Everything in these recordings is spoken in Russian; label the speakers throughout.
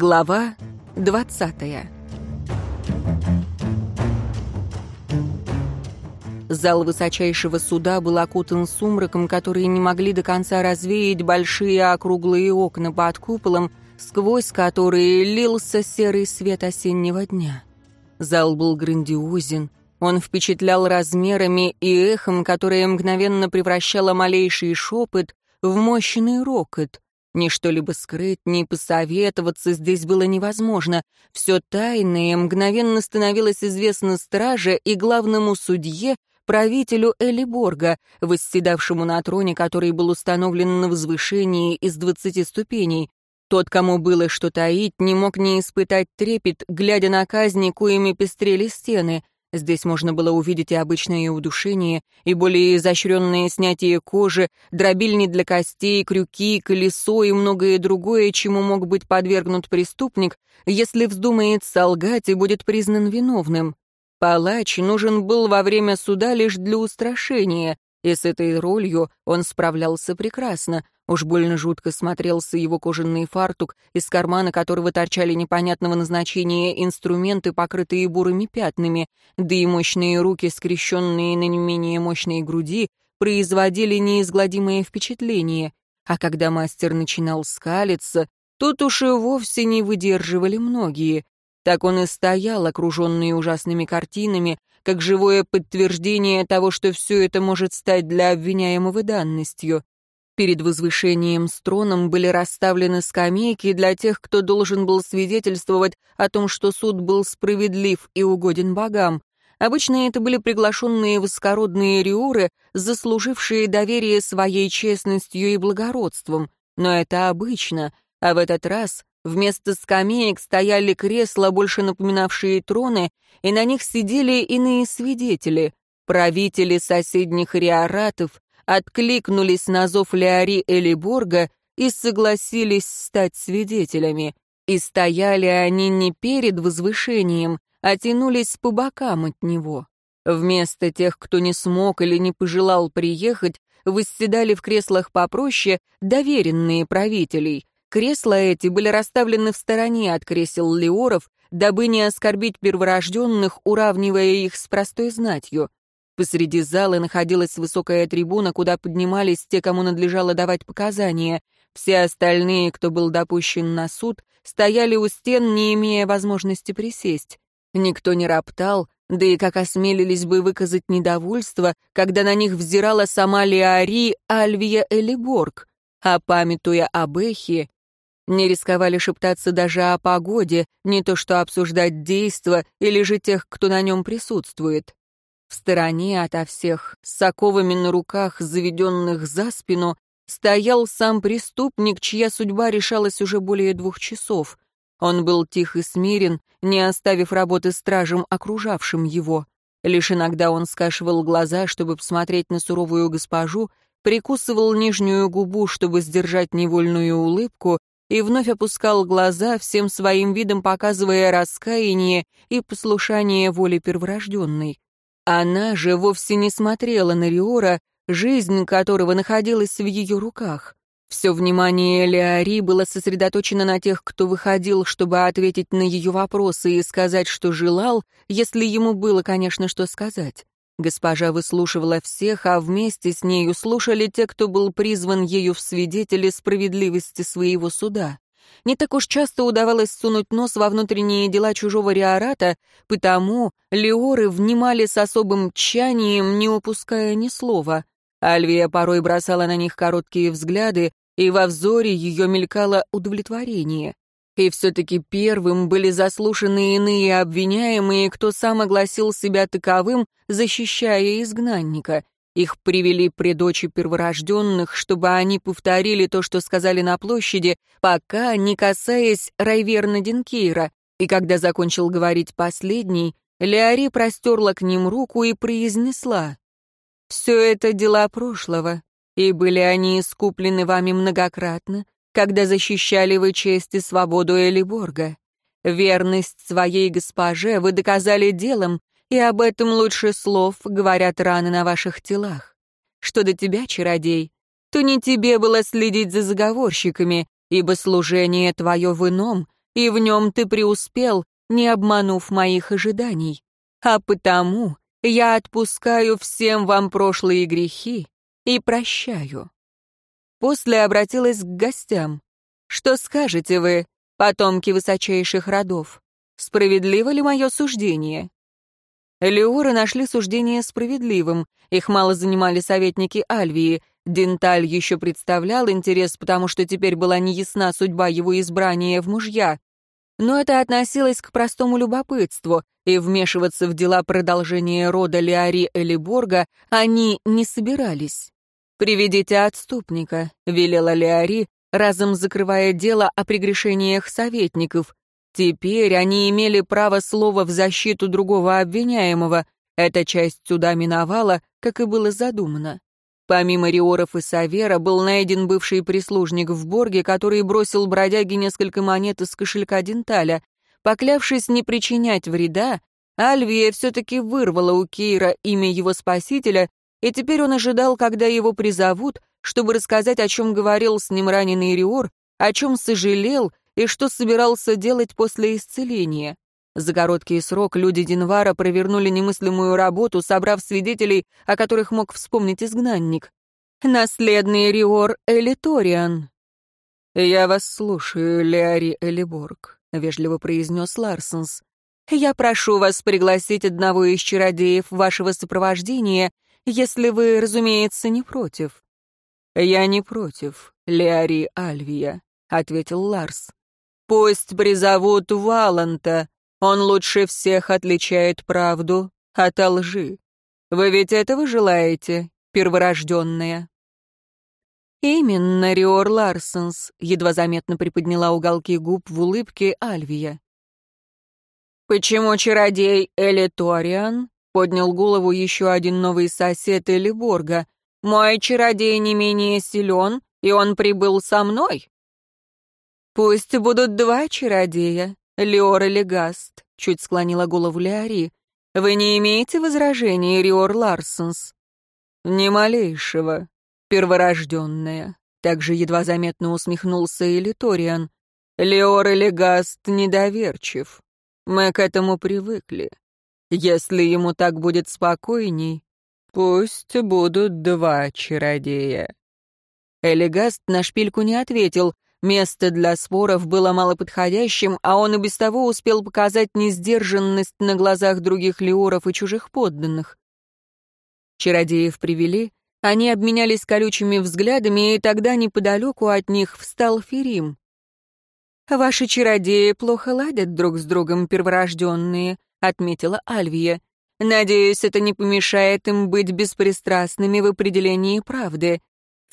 Speaker 1: Глава двадцатая. Зал высочайшего суда был окутан сумраком, который не могли до конца развеять большие округлые окна под куполом, сквозь которые лился серый свет осеннего дня. Зал был грандиозен, он впечатлял размерами и эхом, которое мгновенно превращало малейший шепот в мощный рокот. Ни что-либо скрыть, ни посоветоваться здесь было невозможно. Все тайное мгновенно становилось известно страже и главному судье, правителю Элиборга, восседавшему на троне, который был установлен на возвышении из двадцати ступеней. Тот, кому было что таить, не мог не испытать трепет, глядя на казни, коими пестрели стены. Здесь можно было увидеть и обычное удушение, и более изощренное снятие кожи, дробильни для костей, крюки, колесо и многое другое, чему мог быть подвергнут преступник, если вздумает солгать и будет признан виновным. Палач нужен был во время суда лишь для устрашения, и с этой ролью он справлялся прекрасно. Уж больно жутко смотрелся его кожаный фартук, из кармана которого торчали непонятного назначения инструменты, покрытые бурыми пятнами, да и мощные руки, скрещенные на не менее мощной груди, производили неизгладимое впечатление. А когда мастер начинал скалиться, тут уж и вовсе не выдерживали многие. Так он и стоял, окруженный ужасными картинами, как живое подтверждение того, что все это может стать для обвиняемого данностью. Перед возвышением с троном были расставлены скамейки для тех, кто должен был свидетельствовать о том, что суд был справедлив и угоден богам. Обычно это были приглашенные высокородные риуры, заслужившие доверие своей честностью и благородством. Но это обычно, а в этот раз Вместо скамеек стояли кресла, больше напоминавшие троны, и на них сидели иные свидетели. Правители соседних риоратов откликнулись на зов Леари Элиборга и согласились стать свидетелями. И стояли они не перед возвышением, а тянулись по бокам от него. Вместо тех, кто не смог или не пожелал приехать, восседали в креслах попроще доверенные правителей, Кресла эти были расставлены в стороне от кресел леоров, дабы не оскорбить перворожденных, уравнивая их с простой знатью. Посреди зала находилась высокая трибуна, куда поднимались те, кому надлежало давать показания. Все остальные, кто был допущен на суд, стояли у стен, не имея возможности присесть. Никто не роптал, да и как осмелились бы выказать недовольство, когда на них взирала сама Леари Альвия Элиборг. А памятуя об Эхе, не рисковали шептаться даже о погоде, не то что обсуждать действа или же тех, кто на нем присутствует. В стороне ото всех, с оковами на руках, заведенных за спину, стоял сам преступник, чья судьба решалась уже более двух часов. Он был тих и смирен, не оставив работы стражем, окружавшим его. Лишь иногда он скашивал глаза, чтобы посмотреть на суровую госпожу, прикусывал нижнюю губу, чтобы сдержать невольную улыбку, и вновь опускал глаза, всем своим видом показывая раскаяние и послушание воле перворожденной. Она же вовсе не смотрела на Риора, жизнь которого находилась в ее руках. Все внимание Леари было сосредоточено на тех, кто выходил, чтобы ответить на ее вопросы и сказать, что желал, если ему было, конечно, что сказать. Госпожа выслушивала всех, а вместе с нею слушали те, кто был призван ею в свидетели справедливости своего суда. Не так уж часто удавалось сунуть нос во внутренние дела чужого риората, потому леоры внимали с особым тщанием, не упуская ни слова. Альвия порой бросала на них короткие взгляды, и во взоре ее мелькало удовлетворение. И все-таки первым были заслушаны иные обвиняемые, кто сам огласил себя таковым, защищая изгнанника. Их привели пред очи перворожденных, чтобы они повторили то, что сказали на площади, пока не касаясь Райверна Динкейра. И когда закончил говорить последний, Леари простерла к ним руку и произнесла. «Все это дела прошлого, и были они искуплены вами многократно, когда защищали вы честь и свободу Элиборга. Верность своей госпоже вы доказали делом, и об этом лучше слов говорят раны на ваших телах. Что до тебя, чародей, то не тебе было следить за заговорщиками, ибо служение твое в ином, и в нем ты преуспел, не обманув моих ожиданий. А потому я отпускаю всем вам прошлые грехи и прощаю». После обратилась к гостям. «Что скажете вы, потомки высочайших родов? Справедливо ли мое суждение?» Леоры нашли суждение справедливым. Их мало занимали советники Альвии. Денталь еще представлял интерес, потому что теперь была неясна судьба его избрания в мужья. Но это относилось к простому любопытству, и вмешиваться в дела продолжения рода Леари Элиборга они не собирались. «Приведите отступника», — велела Леари, разом закрывая дело о прегрешениях советников. Теперь они имели право слова в защиту другого обвиняемого. Эта часть суда миновала, как и было задумано. Помимо Риоров и Савера был найден бывший прислужник в Борге, который бросил бродяге несколько монет из кошелька Денталя. Поклявшись не причинять вреда, Альвия все-таки вырвала у Кейра имя его спасителя и теперь он ожидал, когда его призовут, чтобы рассказать, о чем говорил с ним раненый Риор, о чем сожалел и что собирался делать после исцеления. За короткий срок люди Динвара провернули немыслимую работу, собрав свидетелей, о которых мог вспомнить изгнанник. «Наследный Риор Элиториан». «Я вас слушаю, Леари Элиборг», — вежливо произнес Ларсенс. «Я прошу вас пригласить одного из чародеев вашего сопровождения если вы, разумеется, не против». «Я не против, Леари Альвия», — ответил Ларс. «Пусть призовут Валанта, он лучше всех отличает правду от лжи. Вы ведь этого желаете, перворожденная?» «Именно, Риор Ларсенс», — едва заметно приподняла уголки губ в улыбке Альвия. «Почему чародей Элиториан Поднял голову еще один новый сосед Элиборга. «Мой чародей не менее силен, и он прибыл со мной». «Пусть будут два чародея, Леор или Гаст», — чуть склонила голову Леори. «Вы не имеете возражений, Риор Ларсенс?» «Ни малейшего, перворожденная», — также едва заметно усмехнулся Элиториан. «Леор или Гаст недоверчив. Мы к этому привыкли. Если ему так будет спокойней, пусть будут два чародея». Элигаст на шпильку не ответил. Место для споров было малоподходящим, а он и без того успел показать несдержанность на глазах других леоров и чужих подданных. Чародеев привели, они обменялись колючими взглядами, и тогда неподалеку от них встал Ферим. «Ваши чародеи плохо ладят друг с другом, перворожденные», — отметила Альвия. «Надеюсь, это не помешает им быть беспристрастными в определении правды.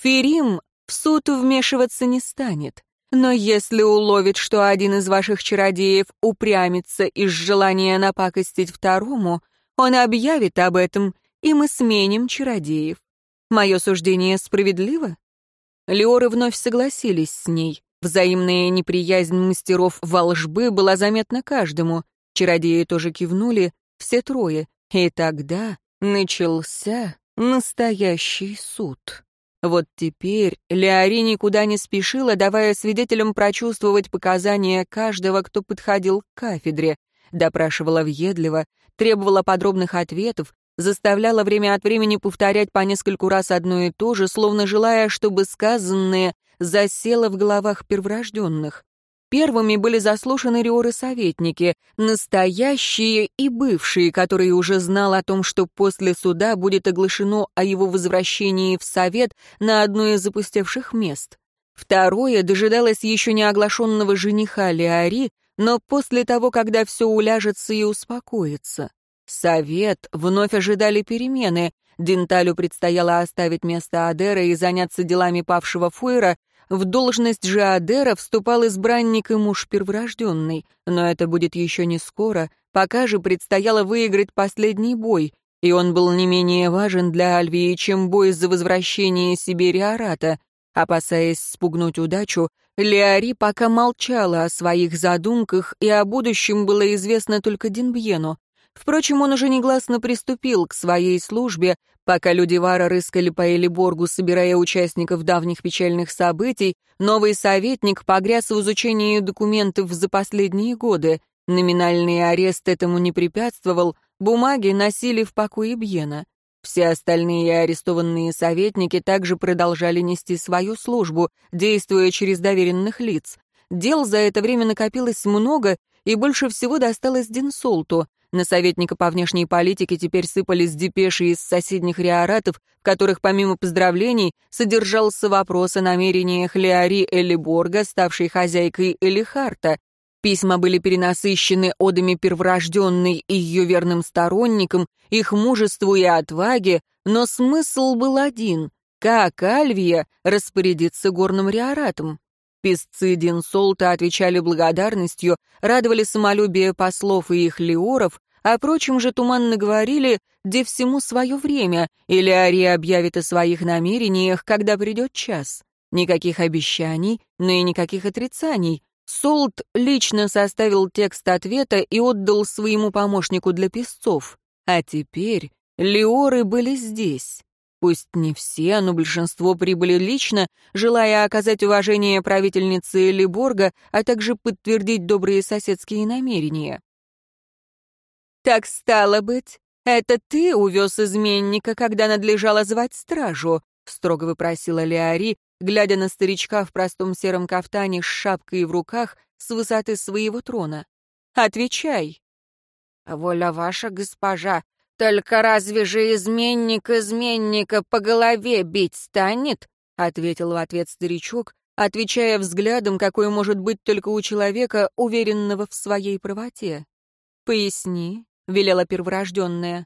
Speaker 1: Ферим в суд вмешиваться не станет. Но если уловит, что один из ваших чародеев упрямится из желания напакостить второму, он объявит об этом, и мы сменим чародеев. Мое суждение справедливо?» Леоры вновь согласились с ней. Взаимная неприязнь мастеров волжбы была заметна каждому. Чародеи тоже кивнули, все трое, и тогда начался настоящий суд. Вот теперь Леори никуда не спешила, давая свидетелям прочувствовать показания каждого, кто подходил к кафедре, допрашивала въедливо, требовала подробных ответов, заставляла время от времени повторять по нескольку раз одно и то же, словно желая, чтобы сказанное засело в головах перворожденных. Первыми были заслушаны риоры-советники, настоящие и бывшие, которые уже знал о том, что после суда будет оглашено о его возвращении в совет на одно из запустевших мест. Второе дожидалось еще не оглашенного жениха Леари, но после того, когда все уляжется и успокоится. Совет вновь ожидали перемены. Денталю предстояло оставить место Адера и заняться делами павшего Фойра, в должность же Адера вступал избранник и муж перворожденный, но это будет еще не скоро, пока же предстояло выиграть последний бой, и он был не менее важен для Альвии, чем бой за возвращение себе Риората. Опасаясь спугнуть удачу, Леари пока молчала о своих задумках, и о будущем было известно только Динбьену. Впрочем, он уже негласно приступил к своей службе, Пока люди Вара рыскали по Элиборгу, собирая участников давних печальных событий, новый советник погряз в изучении документов за последние годы. Номинальный арест этому не препятствовал, бумаги носили в покое Бьена. Все остальные арестованные советники также продолжали нести свою службу, действуя через доверенных лиц. Дел за это время накопилось много, и больше всего досталось Динсолту. На советника по внешней политике теперь сыпались депеши из соседних риоратов, в которых, помимо поздравлений, содержался вопрос о намерениях Леари Элиборга, ставшей хозяйкой Элихарта. Письма были перенасыщены одами перворожденной и ее верным сторонникам, их мужеству и отваге, но смысл был один — как Альвия распорядится горным риоратом. Песцы Динсолта отвечали благодарностью, радовали самолюбие послов и их леоров, а прочим же туманно говорили, где всему свое время, или Ария объявит о своих намерениях, когда придет час. Никаких обещаний, но и никаких отрицаний. Солт лично составил текст ответа и отдал своему помощнику для песцов. А теперь леоры были здесь. Пусть не все, но большинство прибыли лично, желая оказать уважение правительнице Элиборга, а также подтвердить добрые соседские намерения. «Так стало быть, это ты увез изменника, когда надлежало звать стражу?» — строго выпросила Леари, глядя на старичка в простом сером кафтане с шапкой в руках с высоты своего трона. «Отвечай!» «Воля ваша, госпожа, «Только разве же изменник изменника по голове бить станет?» — ответил в ответ старичок, отвечая взглядом, какой может быть только у человека, уверенного в своей правоте. «Поясни», — велела перворожденная.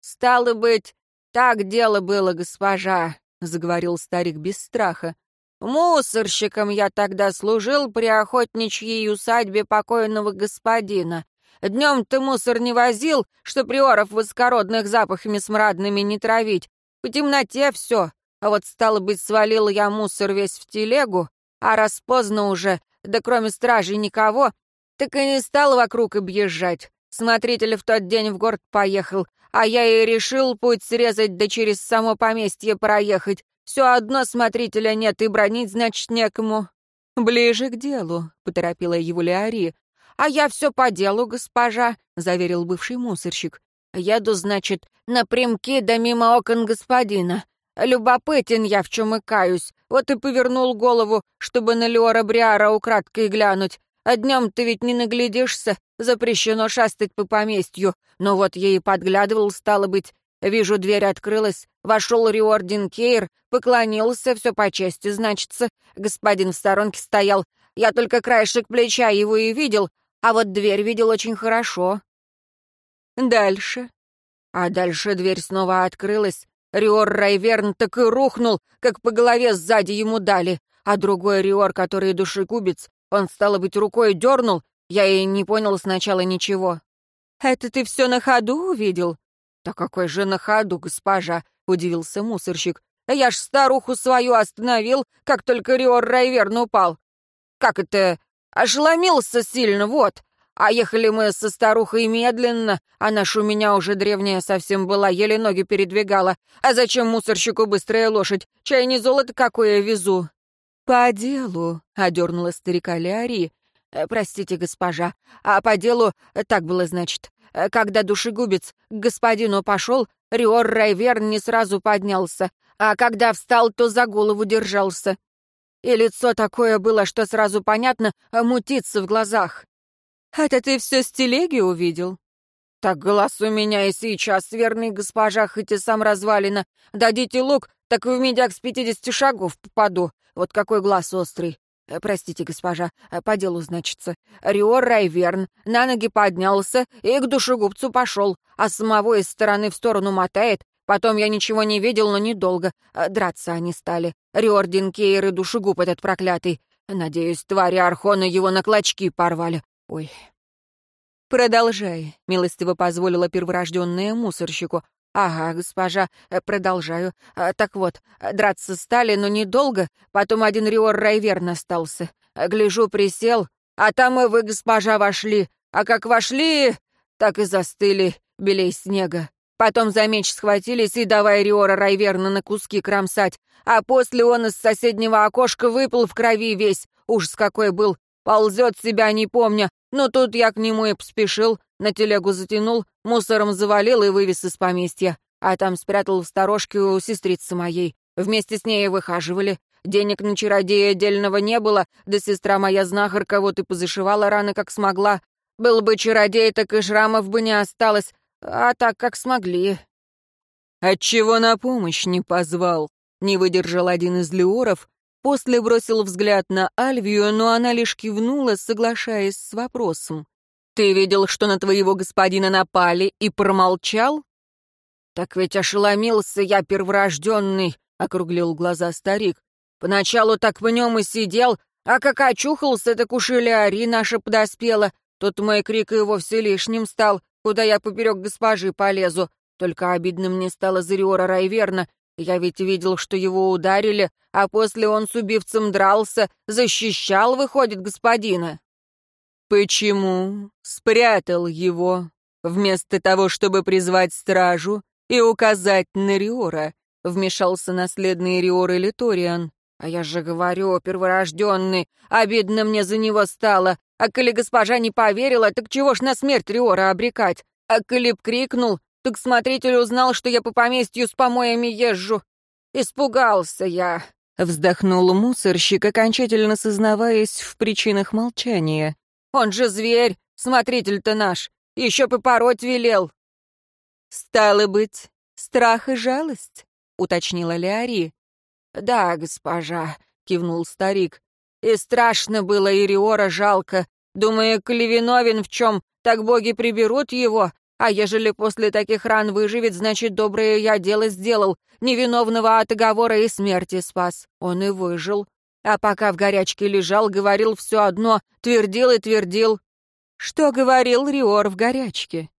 Speaker 1: «Стало быть, так дело было, госпожа», — заговорил старик без страха. «Мусорщиком я тогда служил при охотничьей усадьбе покойного господина. Днем ты мусор не возил, что приоров высокородных запахами смрадными не травить. По темноте все. А вот, стало быть, свалил я мусор весь в телегу, а раз поздно уже, да кроме стражей никого, так и не стал вокруг объезжать. Смотритель в тот день в город поехал, а я и решил путь срезать да через само поместье проехать. Все одно смотрителя нет и бронить, значит, некому». «Ближе к делу», — поторопила его Леари. «А я все по делу, госпожа», — заверил бывший мусорщик. «Еду, значит, напрямки да мимо окон господина. Любопытен я, в чем и каюсь. Вот и повернул голову, чтобы на Леора Бриара украдкой глянуть. А днем ты ведь не наглядишься, запрещено шастать по поместью. Но вот ей подглядывал, стало быть. Вижу, дверь открылась, вошел Риордин Кейр, поклонился, все по чести, значится. Господин в сторонке стоял. Я только краешек плеча его и видел, а вот дверь видел очень хорошо. Дальше. А дальше дверь снова открылась. Риор Райверн так и рухнул, как по голове сзади ему дали. А другой Риор, который душегубец, он, стало быть, рукой дернул, я и не понял сначала ничего. «Это ты все на ходу увидел?» «Да какой же на ходу, госпожа?» — удивился мусорщик. «Я ж старуху свою остановил, как только Риор Райверн упал. Как это Ошеломился сильно, вот. А ехали мы со старухой медленно, а наша у меня уже древняя совсем была, еле ноги передвигала. А зачем мусорщику быстрая лошадь? Чай не золото какое везу». «По делу», — одернула старика Леари. «Э, «Простите, госпожа, а по делу э, так было, значит. Э, когда душегубец к господину пошел, Риор Райверн не сразу поднялся, а когда встал, то за голову держался. И лицо такое было, что сразу понятно, а мутится в глазах. «Это ты все с телеги увидел?» «Так глаз у меня и сейчас, верный госпожа, хоть и сам развалина. Дадите лук, так в медяк с пятидесяти шагов попаду. Вот какой глаз острый. Э, простите, госпожа, э, по делу значится. Риор Райверн на ноги поднялся и к душегубцу пошел, а самого из стороны в сторону мотает, Потом я ничего не видел, но недолго. Э, драться они стали. Риордин Кейр и душегуб этот проклятый. Надеюсь, твари Архона его на клочки порвали. Ой. «Продолжай», — милостиво позволила перворожденная мусорщику. «Ага, госпожа, э, продолжаю. Э, так вот, драться стали, но недолго. Потом один Риор Райверн остался. Гляжу, присел, а там и вы, госпожа, вошли. А как вошли, так и застыли, белей снега. Потом за меч схватились и давай Риора Райверна на куски кромсать. А после он из соседнего окошка выпал в крови весь. Ужас какой был. Ползет себя, не помня. Но тут я к нему и поспешил. На телегу затянул, мусором завалил и вывез из поместья. А там спрятал в сторожке у сестрицы моей. Вместе с ней выхаживали. Денег на чародея отдельного не было, да сестра моя знахарка вот и позашивала раны, как смогла. Был бы чародей, так и шрамов бы не осталось, а так, как смогли.
Speaker 2: Отчего на помощь не позвал? Не выдержал один из леоров, после бросил взгляд на Альвию, но она лишь кивнула, соглашаясь с вопросом. «Ты видел, что на твоего господина напали, и промолчал?»
Speaker 1: «Так ведь ошеломился я перворожденный», — округлил глаза старик. «Поначалу так в нем и сидел, а как очухался, так уж и Леари наша подоспела. Тут мой крик и вовсе лишним стал, куда я поперек госпожи полезу. Только обидно мне стало за Риора Райверна. Я ведь видел, что его ударили, а после он с убивцем дрался, защищал, выходит, господина.
Speaker 2: Почему спрятал его, вместо того, чтобы призвать стражу и указать на Риора? Вмешался наследный Риор Элиториан.
Speaker 1: А я же говорю, перворожденный, обидно мне за него стало. А коли госпожа не поверила, так чего ж на смерть Риора обрекать? А коли крикнул, так смотритель узнал, что я по поместью с помоями езжу. Испугался я.
Speaker 2: Вздохнул мусорщик, окончательно сознаваясь в причинах молчания.
Speaker 1: Он же зверь, смотритель-то наш. Еще попороть велел.
Speaker 2: «Стало быть, страх и жалость?» — уточнила Леари.
Speaker 1: «Да, госпожа», — кивнул старик. «И страшно было Ириора жалко. Думаю, коли виновен в чем, так боги приберут его, а ежели после таких ран выживет, значит, доброе я дело сделал. Невиновного от оговора и смерти спас. Он и выжил. А пока в горячке лежал, говорил все одно, твердил и твердил.
Speaker 2: Что говорил Риор в горячке?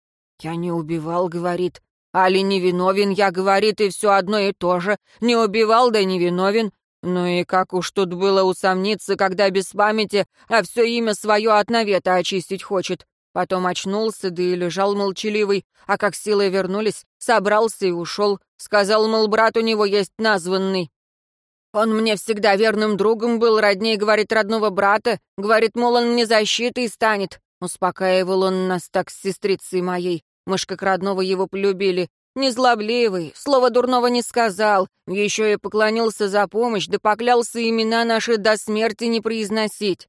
Speaker 1: Я не убивал, говорит. Али невиновен, я, говорит, и все одно и то же. Не убивал, да невиновен. Ну и как уж тут было усомниться, когда без памяти, а все имя свое от навета очистить хочет. Потом очнулся, да и лежал молчаливый, а как силы вернулись, собрался и ушел. Сказал, мол, брат у него есть названный. Он мне всегда верным другом был, родней, говорит, родного брата. Говорит, мол, он мне защитой станет. Успокаивал он нас так с сестрицей моей. Мы ж как родного его полюбили. Незлобливый, слова дурного не сказал, еще и поклонился за помощь, да поклялся имена наши до смерти не произносить.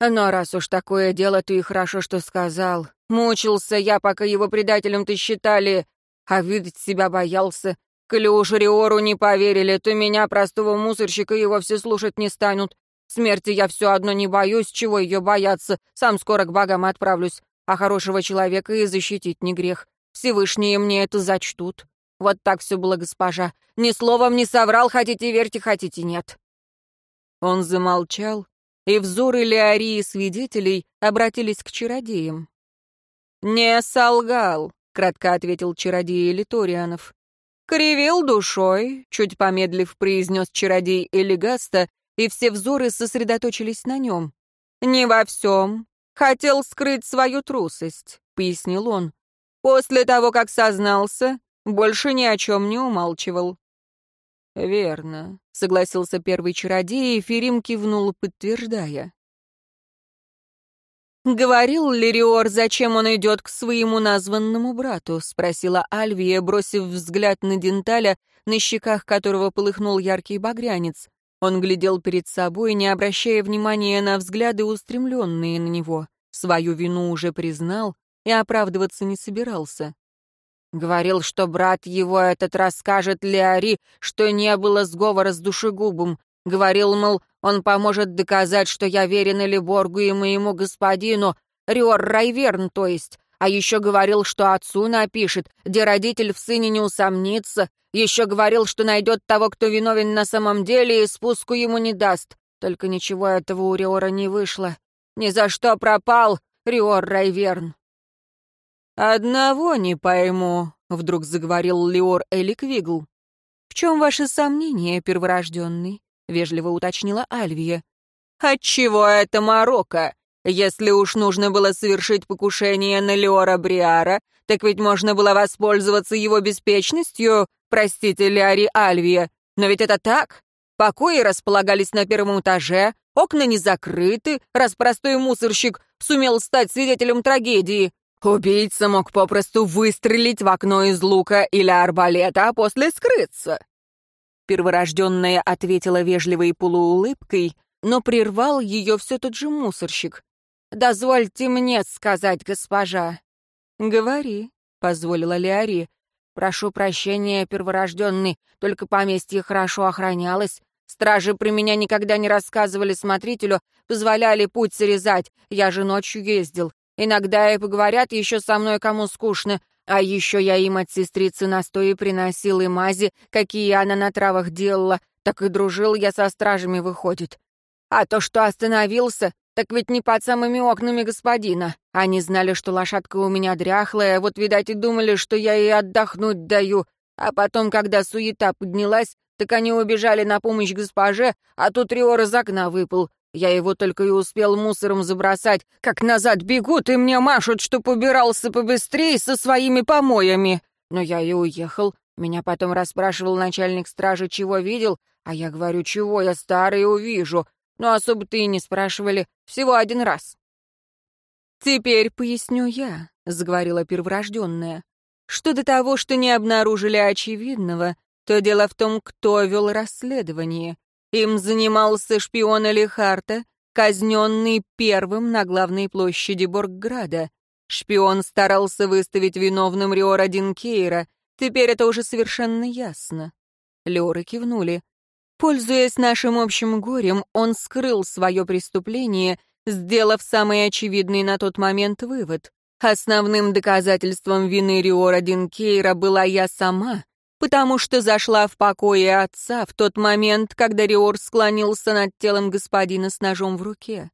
Speaker 1: Но раз уж такое дело, то и хорошо, что сказал. Мучился я, пока его предателем-то считали, а видеть себя боялся. Коли уж Риору не поверили, то меня, простого мусорщика, его все слушать не станут. Смерти я все одно не боюсь, чего ее бояться, сам скоро к богам отправлюсь, а хорошего человека и защитить не грех. Всевышние мне это зачтут. Вот так все было, госпожа. Ни словом не соврал, хотите верьте, хотите нет».
Speaker 2: Он замолчал, и взоры Леории свидетелей обратились к чародеям. «Не солгал», — кратко ответил чародей Элиторианов. «Кривил душой», — чуть помедлив произнес чародей Элигаста, и все взоры сосредоточились на нем. «Не во всем. Хотел скрыть свою трусость», — пояснил он. После того, как сознался, больше ни о чем не умалчивал. «Верно», — согласился первый чародей, и Ферим кивнул, подтверждая. «Говорил Лириор, зачем он идет к своему названному брату?» — спросила Альвия, бросив взгляд на Денталя, на щеках которого полыхнул яркий багрянец. Он глядел перед собой, не обращая внимания на взгляды, устремленные на него. Свою вину уже признал, и оправдываться не собирался.
Speaker 1: Говорил, что брат его этот расскажет Леари, что не было сговора с душегубом. Говорил, мол, он поможет доказать, что я верен Элиборгу и моему господину, Риор Райверн, то есть. А еще говорил, что отцу напишет, где родитель в сыне не усомнится. Еще говорил, что найдет того, кто виновен на самом деле, и спуску ему не даст. Только ничего этого у Риора не вышло. Ни за что пропал Риор Райверн.
Speaker 2: «Одного не пойму», — вдруг заговорил Леор Эликвигл. «В чем ваши сомнения, перворожденный?» — вежливо уточнила Альвия. «Отчего это Марокко? Если уж нужно было совершить покушение на Леора Бриара, Так ведь можно было воспользоваться его беспечностью, простите, Леари Альвия. Но ведь это так. Покои располагались на первом этаже, окна не закрыты, раз простой мусорщик сумел стать свидетелем трагедии. Убийца мог попросту выстрелить в окно из лука или арбалета, а после скрыться. Перворожденная ответила вежливой полуулыбкой, но прервал ее все тот же мусорщик. «Дозвольте мне сказать, госпожа».
Speaker 1: «Говори», — позволила Леари.
Speaker 2: «Прошу прощения, перворожденный, только поместье хорошо охранялось. Стражи при меня никогда не рассказывали смотрителю, позволяли путь срезать. Я же ночью ездил. Иногда и поговорят еще со мной, кому скучно. А еще я им от сестрицы настои приносил и мази, какие она на травах делала. Так и дружил я со стражами, выходит. А то, что остановился, так ведь не под самыми окнами господина. Они знали, что лошадка у меня дряхлая, вот, видать, и думали, что я ей отдохнуть даю. А потом, когда суета поднялась, так они убежали на помощь госпоже, а тут Риор из окна выпал. Я его только и успел мусором забросать, как назад бегут и мне машут, чтоб убирался побыстрее со своими помоями. Но я и уехал. Меня потом расспрашивал начальник стражи, чего видел, а я говорю, чего я старый увижу. Но особо-то и не спрашивали, всего один раз.
Speaker 1: «Теперь поясню я», — заговорила перворожденная. «Что до того, что не обнаружили очевидного, то дело в том, кто вел расследование. Им занимался шпион Алихарта, казненный первым на главной площади Боргграда. Шпион старался выставить виновным Риора Динкейра. Теперь это уже совершенно ясно. Леоры кивнули. Пользуясь нашим общим горем, он скрыл свое преступление, сделав самый очевидный на тот момент вывод. Основным доказательством вины Риора Динкейра была я сама, потому что зашла в покое отца в тот момент, когда Риор склонился над телом господина с ножом в руке.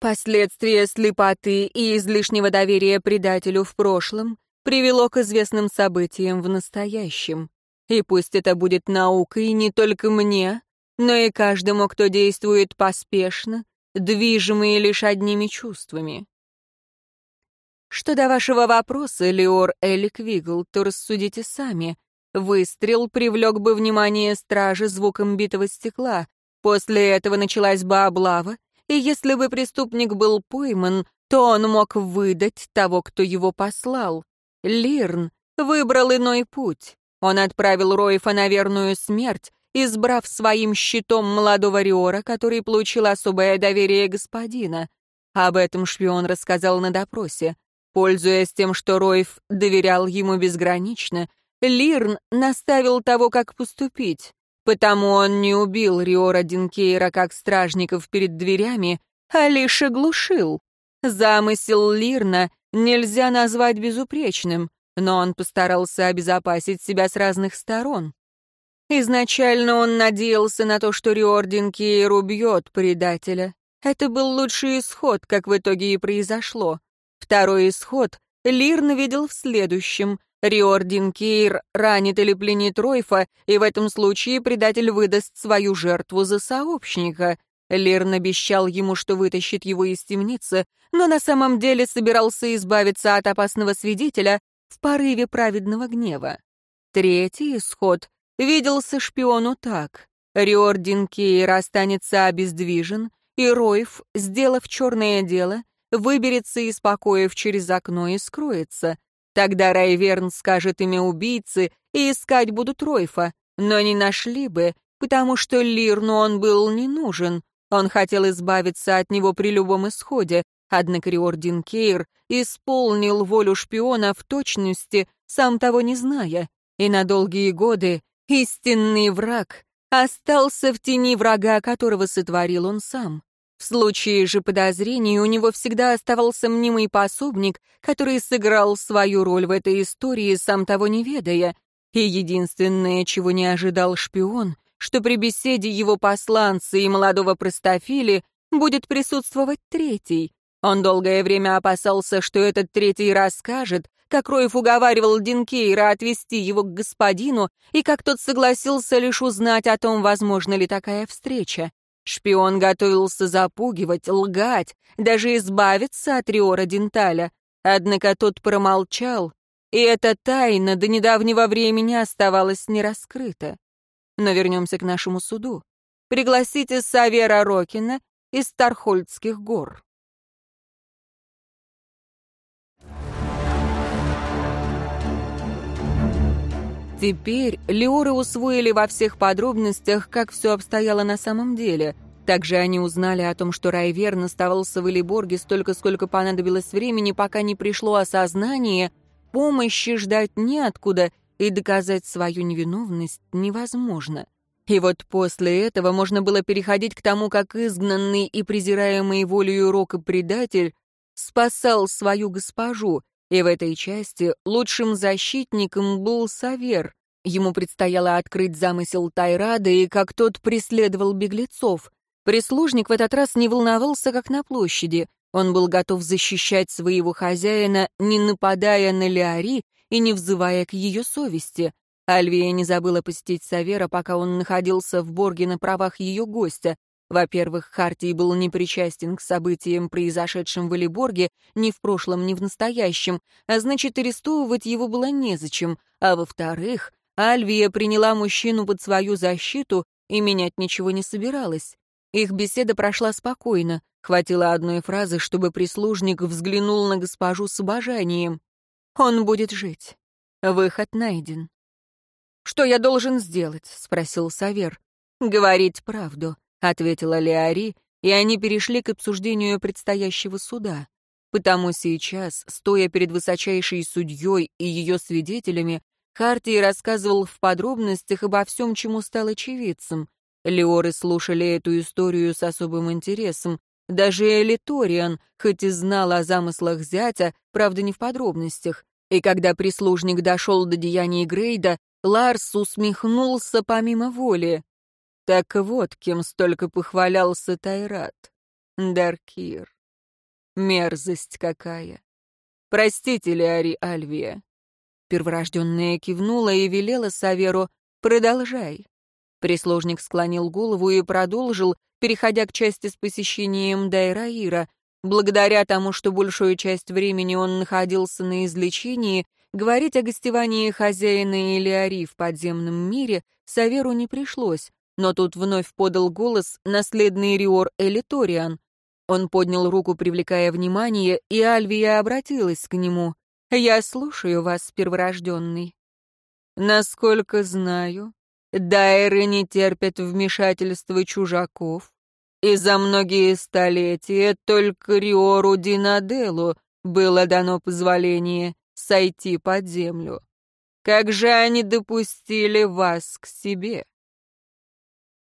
Speaker 1: Последствия слепоты и излишнего доверия предателю в прошлом привело к известным событиям в настоящем. И пусть это будет наукой не только мне, но и каждому, кто действует поспешно, движимый лишь одними чувствами. Что до вашего вопроса, Леор Элик Вигл, то рассудите сами. Выстрел привлек бы внимание стражи звуком битого стекла. После этого началась бы облава, и если бы преступник был пойман, то он мог выдать того, кто его послал. Лирн выбрал иной путь. Он отправил Ройфа на верную смерть, избрав своим щитом молодого Риора, который получил особое доверие господина. Об этом шпион рассказал на допросе. Пользуясь тем, что Ройф доверял ему безгранично, Лирн наставил того, как поступить. Потому он не убил Риора Динкейра как стражников перед дверями, а лишь оглушил. Замысел Лирна нельзя назвать безупречным, но он постарался обезопасить себя с разных сторон. Изначально он надеялся на то, что Риордин Кейр убьет предателя. Это был лучший исход, как в итоге и произошло. Второй исход Лирн видел в следующем. Риордин Кейр ранит или пленит Ройфа, и в этом случае предатель выдаст свою жертву за сообщника. Лирн обещал ему, что вытащит его из темницы, но на самом деле собирался избавиться от опасного свидетеля, в порыве праведного гнева. Третий исход виделся шпиону так. Риордин Кейр останется обездвижен, и Ройф, сделав черное дело, выберется из покоев через окно и скроется. Тогда Райверн скажет имя убийцы, и искать будут Ройфа, но не нашли бы, потому что Лирну он был не нужен. Он хотел избавиться от него при любом исходе, Однако Риордин Кейр исполнил волю шпиона в точности, сам того не зная, и на долгие годы истинный враг остался в тени врага, которого сотворил он сам. В случае же подозрений у него всегда оставался мнимый пособник, который сыграл свою роль в этой истории, сам того не ведая. И единственное, чего не ожидал шпион, что при беседе его посланца и молодого простофили будет присутствовать третий, он долгое время опасался, что этот третий расскажет, как Роев уговаривал Динкейра отвести его к господину, и как тот согласился лишь узнать о том, возможно ли такая встреча. Шпион готовился запугивать, лгать, даже избавиться от Риора Денталя. Однако тот промолчал, и эта тайна до недавнего времени оставалась нераскрыта. Но вернемся к нашему суду. Пригласите Савера Рокина из Стархольдских гор. Теперь Леоры усвоили во всех подробностях, как все обстояло на самом деле. Также они узнали о том, что Райверн оставался в Элиборге столько, сколько понадобилось времени, пока не пришло осознание, помощи ждать неоткуда, и доказать свою невиновность невозможно. И вот после этого можно было переходить к тому, как изгнанный и презираемый волею Рока предатель спасал свою госпожу, и в этой части лучшим защитником был Савер. Ему предстояло открыть замысел Тайрада и как тот преследовал беглецов. Прислужник в этот раз не волновался, как на площади. Он был готов защищать своего хозяина, не нападая на Леари и не взывая к ее совести. Альвия не забыла посетить Савера, пока он находился в Борге на правах ее гостя. Во-первых, Хартий был не причастен к событиям, произошедшим в Элиборге, ни в прошлом, ни в настоящем, а значит, арестовывать его было незачем. А во-вторых, Альвия приняла мужчину под свою защиту и менять ничего не собиралась. Их беседа прошла спокойно. Хватило одной фразы, чтобы прислужник взглянул на госпожу с обожанием. «Он будет жить. Выход найден». «Что я должен сделать?» — спросил Савер. «Говорить правду ответила Леари, и они перешли к обсуждению предстоящего суда. Потому сейчас, стоя перед высочайшей судьей и ее свидетелями, Хартий рассказывал в подробностях обо всем, чему стал очевидцем. Леоры слушали эту историю с особым интересом. Даже Элиториан, хоть и знал о замыслах зятя, правда, не в подробностях. И когда прислужник дошел до деяний Грейда, Ларс усмехнулся помимо воли. Так вот, кем столько похвалялся Тайрат. Даркир. Мерзость какая. Простите, Леари Альвия. Перворожденная кивнула и велела Саверу «Продолжай». Прислужник склонил голову и продолжил, переходя к части с посещением Дайраира. Благодаря тому, что большую часть времени он находился на излечении, говорить о гостевании хозяина Илиари в подземном мире Саверу не пришлось. Но тут вновь подал голос наследный Риор Элиториан. Он поднял руку, привлекая внимание, и Альвия обратилась к нему. «Я слушаю вас, перворожденный». «Насколько знаю, дайры не терпят вмешательства чужаков, и за многие столетия только Риору Динаделу было дано позволение сойти под землю. Как же они допустили вас к себе?»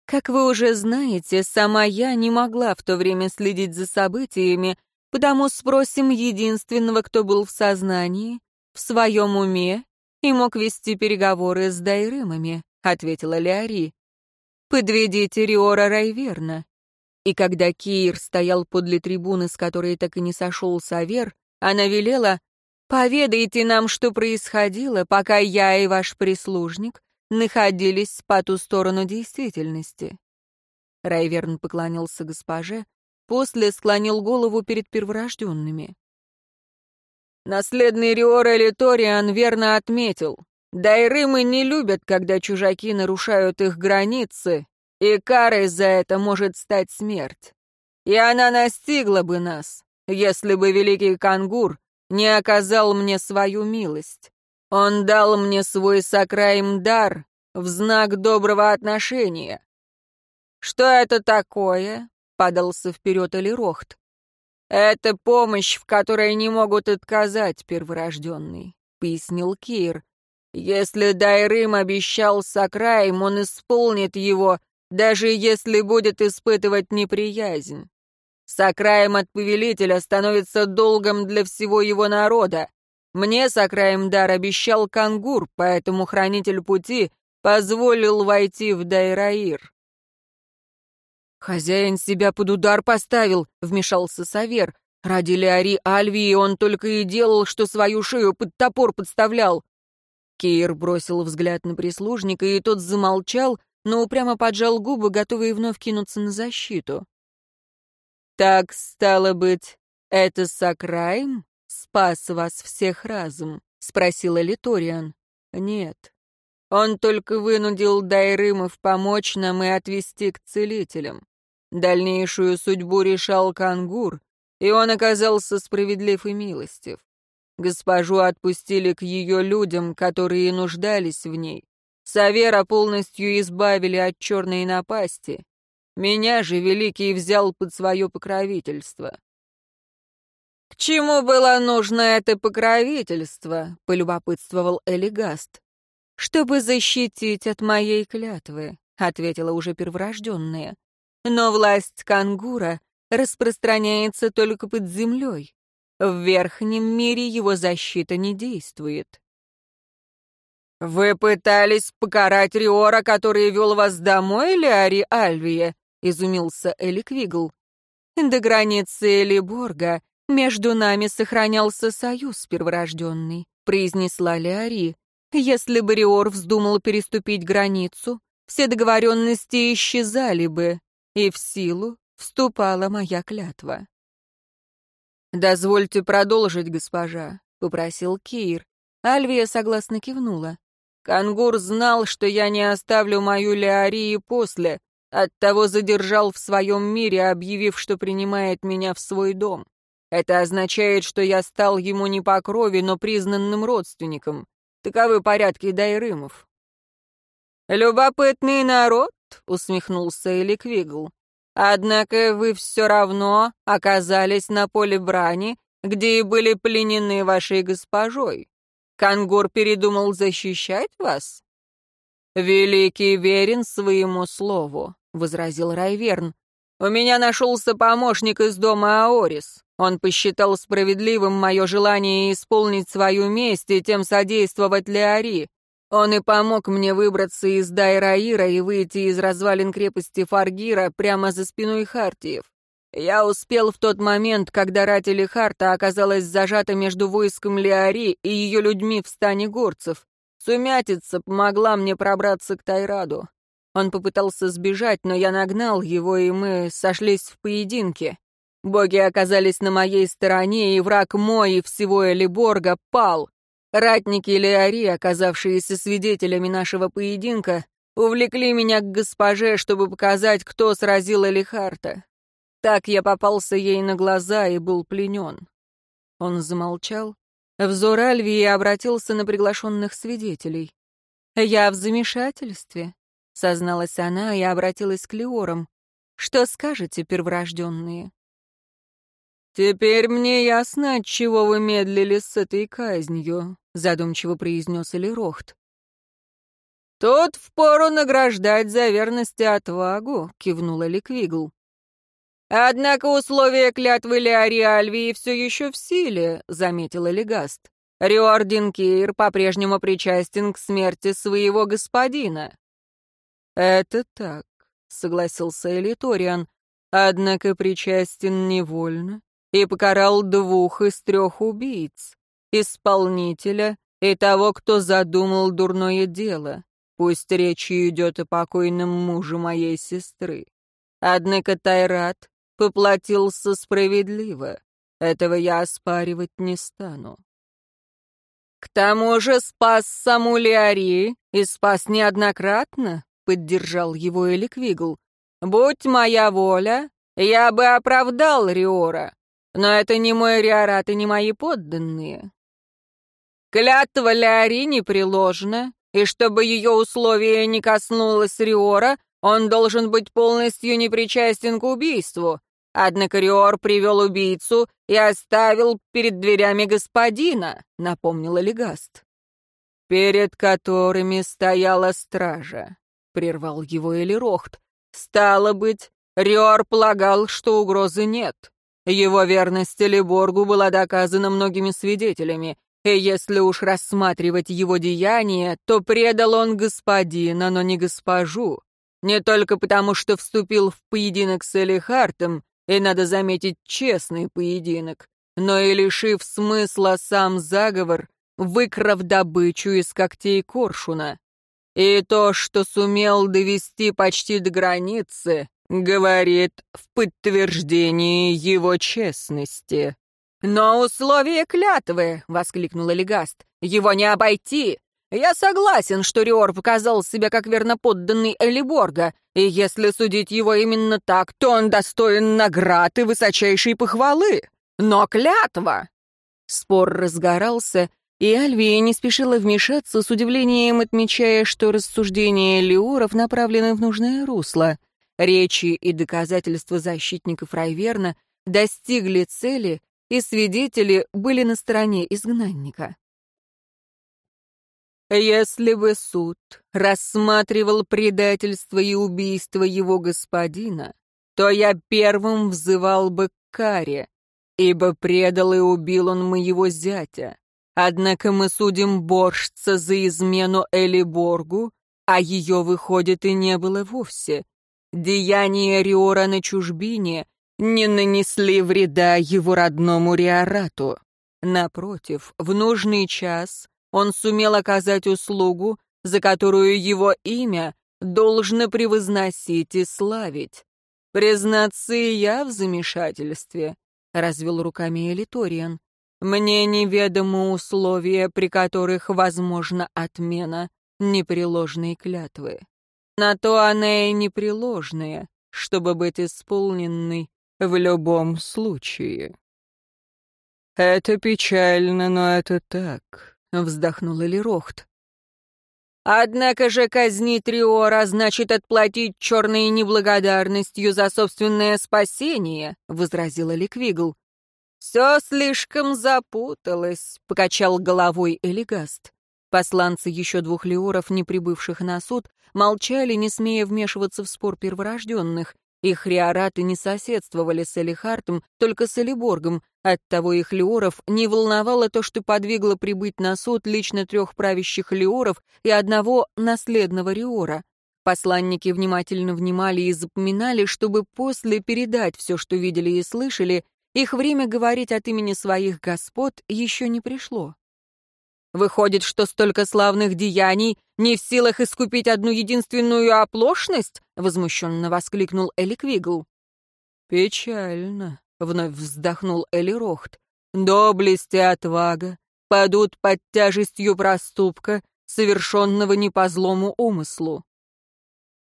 Speaker 1: Как вы уже знаете, сама я не могла в то время следить за событиями, потому спросим единственного, кто был в сознании, в своем уме и мог вести переговоры с Дайрымами, ответила Леари. Подведите Риора Райверна. И когда Киир стоял подле трибуны, с которой так и не сошел Савер, она велела «Поведайте нам, что происходило, пока я и ваш прислужник находились по ту сторону действительности. Райверн поклонился госпоже, после склонил голову перед перворожденными. Наследный Риор Элиториан верно отметил, Дайрымы не любят, когда чужаки нарушают их границы, и карой за это может стать смерть. И она настигла бы нас, если бы великий Кангур не оказал мне свою милость. Он дал мне свой сакраим дар в знак доброго отношения. «Что это такое?» — подался вперед Элирохт. «Это помощь, в которой не могут отказать перворожденный», — пояснил Кир. «Если Дайрым обещал Сакраим, он исполнит его, даже если будет испытывать неприязнь. Сакраим от повелителя становится долгом для всего его народа. Мне Сакраем дар обещал Кангур, поэтому хранитель пути позволил войти в Дайраир. «Хозяин себя под удар поставил», — вмешался Савер. «Ради Леари Альвии он только и делал, что свою шею под топор подставлял». Кейр бросил взгляд на прислужника, и тот замолчал, но упрямо поджал губы, готовый вновь кинуться на защиту. «Так, стало быть, это Сакрайм?» Спас вас всех разом?» — спросила Литориан. «Нет. Он только вынудил Дайрымов помочь нам и отвести к целителям. Дальнейшую судьбу решал Кангур, и он оказался справедлив и милостив. Госпожу отпустили к ее людям, которые нуждались в ней. Савера полностью избавили от черной напасти. Меня же Великий взял под свое покровительство. «К чему было нужно это покровительство?» — полюбопытствовал Элигаст. «Чтобы защитить от моей клятвы», — ответила уже перворожденная. «Но власть Кангура распространяется только под землей. В верхнем мире его защита не действует». «Вы пытались покарать Риора, который вел вас домой, Леари Альвия?» — изумился Эликвигл. «До границы Элиборга между нами сохранялся союз перворожденный», — произнесла Леари. «Если бы Риор вздумал переступить границу, все договоренности исчезали бы, и в силу вступала моя клятва». «Дозвольте продолжить, госпожа», — попросил Кир. Альвия согласно кивнула. Кангур знал, что я не оставлю мою Леарии после, оттого задержал в своем мире, объявив, что принимает меня в свой дом. Это означает, что я стал ему не по крови, но признанным родственником. Таковы порядки Дайрымов. «Любопытный народ», — усмехнулся Эликвигл. «Однако вы все равно оказались на поле брани, где и были пленены вашей госпожой. Кангур передумал защищать вас?» «Великий верен своему слову», — возразил Райверн. «У меня нашелся помощник из дома Аорис. Он посчитал справедливым мое желание исполнить свою месть и тем содействовать Леари. Он и помог мне выбраться из Дайраира и выйти из развалин крепости Фаргира прямо за спиной Хартиев. Я успел в тот момент, когда рать Элихарта оказалась зажата между войском Леари и ее людьми в стане горцев. Сумятица помогла мне пробраться к Тайраду. Он попытался сбежать, но я нагнал его, и мы сошлись в поединке. Боги оказались на моей стороне, и враг мой и всего Элиборга пал. Ратники Леари, оказавшиеся свидетелями нашего поединка, увлекли меня к госпоже, чтобы показать, кто сразил Элихарта. Так я попался ей на глаза и был пленен. Он замолчал. Взор Альвии обратился на приглашенных свидетелей. «Я в замешательстве», — созналась она и обратилась к Леорам. «Что скажете, перворожденные?» «Теперь мне ясно, отчего вы медлили с этой казнью», — задумчиво произнес Элирохт. «Тут впору награждать за верность и отвагу», — кивнула Ликвигл. «Однако условия клятвы Леари Альвии все еще в силе», — заметила Легаст. «Риордин Кейр по-прежнему причастен к смерти своего господина». «Это так», — согласился Элиториан, «однако причастен невольно и покарал двух из трех убийц, исполнителя и того, кто задумал дурное дело. Пусть речь идет о покойном муже моей сестры. Однако Тайрат поплатился справедливо. Этого я оспаривать не стану. К тому же спас саму Леари и спас неоднократно, поддержал его Эликвигл. Будь моя воля, я бы оправдал Риора, но это не мой Риорат и не мои подданные. Клятва Леари не приложена, и чтобы ее условие не коснулось Риора, он должен быть полностью непричастен к убийству, Однако Риор привел убийцу и оставил перед дверями господина, напомнила Легаст. Перед которыми стояла стража, прервал его Элирохт. Стало быть, Риор полагал, что угрозы нет. Его верность Элиборгу была доказана многими свидетелями, и если уж рассматривать его деяния, то предал он господина, но не госпожу. Не только потому, что вступил в поединок с Элихартом, и, надо заметить, честный поединок, но и лишив смысла сам заговор, выкрав добычу из когтей коршуна. И то, что сумел довести почти до границы, говорит в подтверждении его честности.
Speaker 2: «Но условия клятвы!» — воскликнул Элигаст. «Его не обойти! Я согласен, что Риор показал себя как верноподданный Элиборга, и если судить его именно так, то он достоин наград и высочайшей похвалы. Но клятва!»
Speaker 1: Спор разгорался, и Альвия не спешила вмешаться, с удивлением отмечая, что рассуждения Леоров направлены в нужное русло. Речи и доказательства защитников Райверна достигли цели, и свидетели были на стороне изгнанника. Если бы суд рассматривал предательство и убийство его господина, то я первым взывал бы к каре, ибо предал и убил он моего зятя. Однако мы судим борщца за измену Элиборгу, а ее, выходит, и не было вовсе. Деяния Риора на чужбине не нанесли вреда его родному Риорату. Напротив, в нужный час он сумел оказать услугу, за которую его имя должно превозносить и славить. Признаться, и я в замешательстве, — развел руками Элиториан. Мне неведомы условия, при которых возможна отмена непреложной клятвы. На то она и непреложная, чтобы быть исполненной в любом случае. «Это печально, но это так», — вздохнул Элирохт. «Однако же казнить Риора значит отплатить черной неблагодарностью за собственное спасение», — возразила Ликвигл. «Все слишком запуталось», — покачал головой Элигаст. Посланцы еще двух леоров, не прибывших на суд, молчали, не смея вмешиваться в спор перворожденных. Их риораты не соседствовали с Элихартом, только с Элиборгом. Оттого их леоров не волновало то, что подвигло прибыть на суд лично трех правящих леоров и одного наследного риора. Посланники внимательно внимали и запоминали, чтобы после передать все, что видели и слышали, их время говорить от имени своих господ еще не пришло. Выходит, что столько славных деяний не в силах искупить одну единственную оплошность? Возмущенно воскликнул Эликвигл. Печально, вновь вздохнул Элирохт. Доблесть и отвага падут под тяжестью проступка, совершенного не по злому умыслу.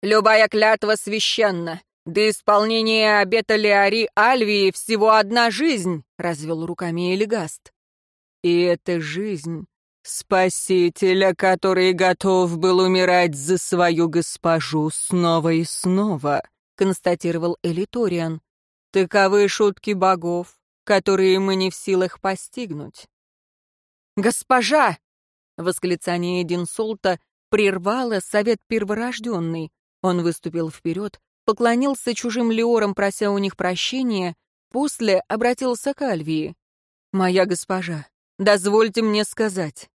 Speaker 1: «Любая клятва священна, до исполнения обета Леари Альвии всего одна жизнь», — развел руками Элигаст. «И эта жизнь спасителя, который готов был умирать за свою госпожу снова и снова», — констатировал Элиториан. «Таковы шутки богов, которые мы не в силах постигнуть». «Госпожа!» — восклицание Динсолта прервало совет перворожденный. Он выступил вперед, поклонился чужим леорам, прося у них прощения, после обратился к Альвии. «Моя госпожа, дозвольте мне сказать».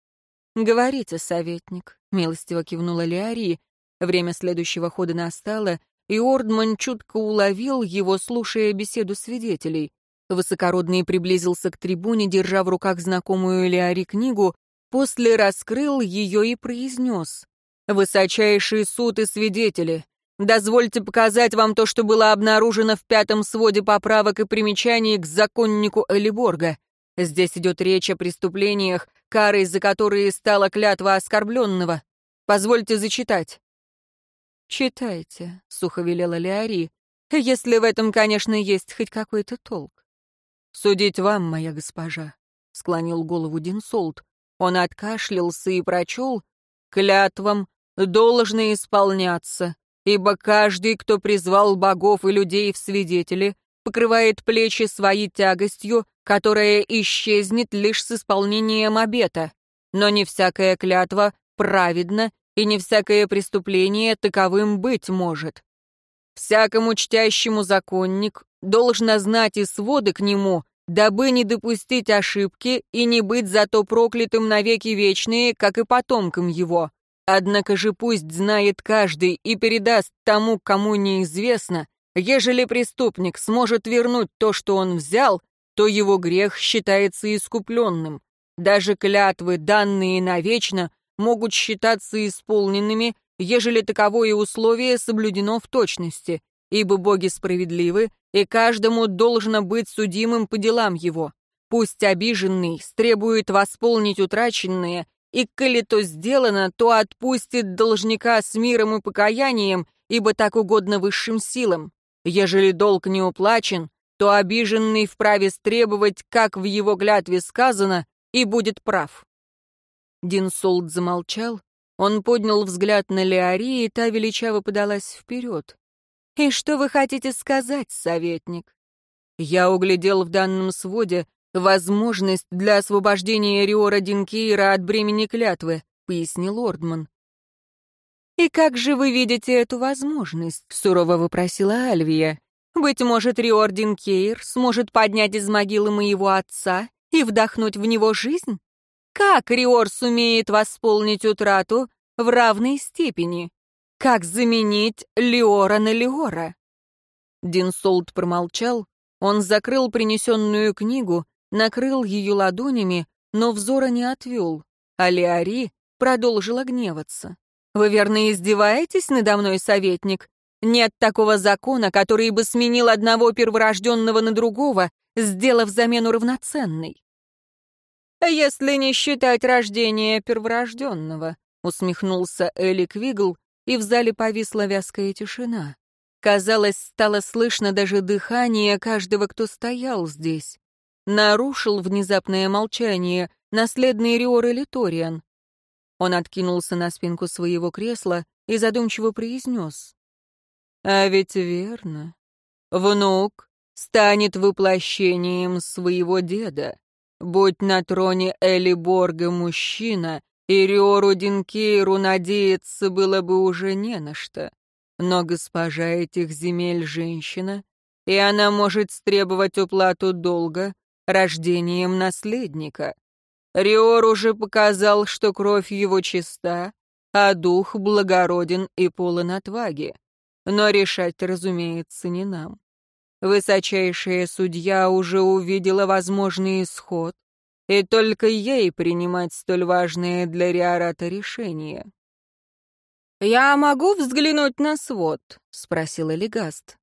Speaker 1: «Говорите, советник», — милостиво кивнула Леарии. Время следующего хода настало, и Ордман чутко уловил его, слушая беседу свидетелей. Высокородный приблизился к трибуне, держа в руках знакомую Леари книгу, после раскрыл ее и произнес. «Высочайший суд и свидетели, Дозвольте показать вам то, что было обнаружено в пятом своде поправок и примечаний к законнику Элиборга. Здесь идет речь о преступлениях, карой за которые стала клятва оскорбленного. Позвольте зачитать». «Читайте», — сухо велела Леари, «если в этом, конечно, есть хоть какой-то толк». «Судить вам, моя госпожа», — склонил голову Динсолт. Он откашлялся и прочел «Клятвам должны исполняться, ибо каждый, кто призвал богов и людей в свидетели, покрывает плечи своей тягостью, которая исчезнет лишь с исполнением обета. Но не всякая клятва праведна, и не всякое преступление таковым быть может. Всякому чтящему законник должно знать и своды к нему, дабы не допустить ошибки и не быть зато проклятым навеки вечные, как и потомкам его. Однако же пусть знает каждый и передаст тому, кому неизвестно, ежели преступник сможет вернуть то, что он взял, то его грех считается искупленным. Даже клятвы, данные навечно, могут считаться исполненными, ежели таковое условие соблюдено в точности, ибо боги справедливы, и каждому должно быть судимым по делам его. Пусть обиженный стребует восполнить утраченное, и коли то сделано, то отпустит должника с миром и покаянием, ибо так угодно высшим силам. Ежели долг не уплачен, то обиженный вправе стребовать, как в его клятве сказано, и будет прав. Динсолд замолчал, он поднял взгляд на Леари, и та величаво подалась вперед. «И что вы хотите сказать, советник?» Я углядел в данном своде возможность для освобождения Риора Динкейра от бремени клятвы», — пояснил Ордман. «И как же вы видите эту возможность?» — сурово вопросила Альвия. «Быть может, Риор Динкейр сможет поднять из могилы моего отца и вдохнуть в него жизнь? Как Риор сумеет восполнить утрату в равной степени? Как заменить Лиора на Лиора?» Динсолт промолчал, он закрыл принесенную книгу, накрыл ее ладонями, но взора не отвел, а Леари продолжила гневаться. «Вы верно издеваетесь надо мной, советник? Нет такого закона, который бы сменил одного перворожденного на другого, сделав замену равноценной». «Если не считать рождение перворожденного», — усмехнулся Эли Квигл, и в зале повисла вязкая тишина. Казалось, стало слышно даже дыхание каждого, кто стоял здесь. Нарушил внезапное молчание наследный Риор Элиториан. Он откинулся на спинку своего кресла и задумчиво произнес. «А ведь верно. Внук станет воплощением своего деда. Будь на троне Элиборга мужчина, и Риору Динкейру надеяться было бы уже не на что. Но госпожа этих земель женщина, и она может стребовать уплату долга рождением наследника. Риор уже показал, что кровь его чиста, а дух благороден и полон отваги. Но решать, разумеется, не нам. Высочайшая судья уже увидела возможный исход, и только ей принимать столь важное для Риората решение. «Я могу взглянуть на свод?» — спросил Элигаст.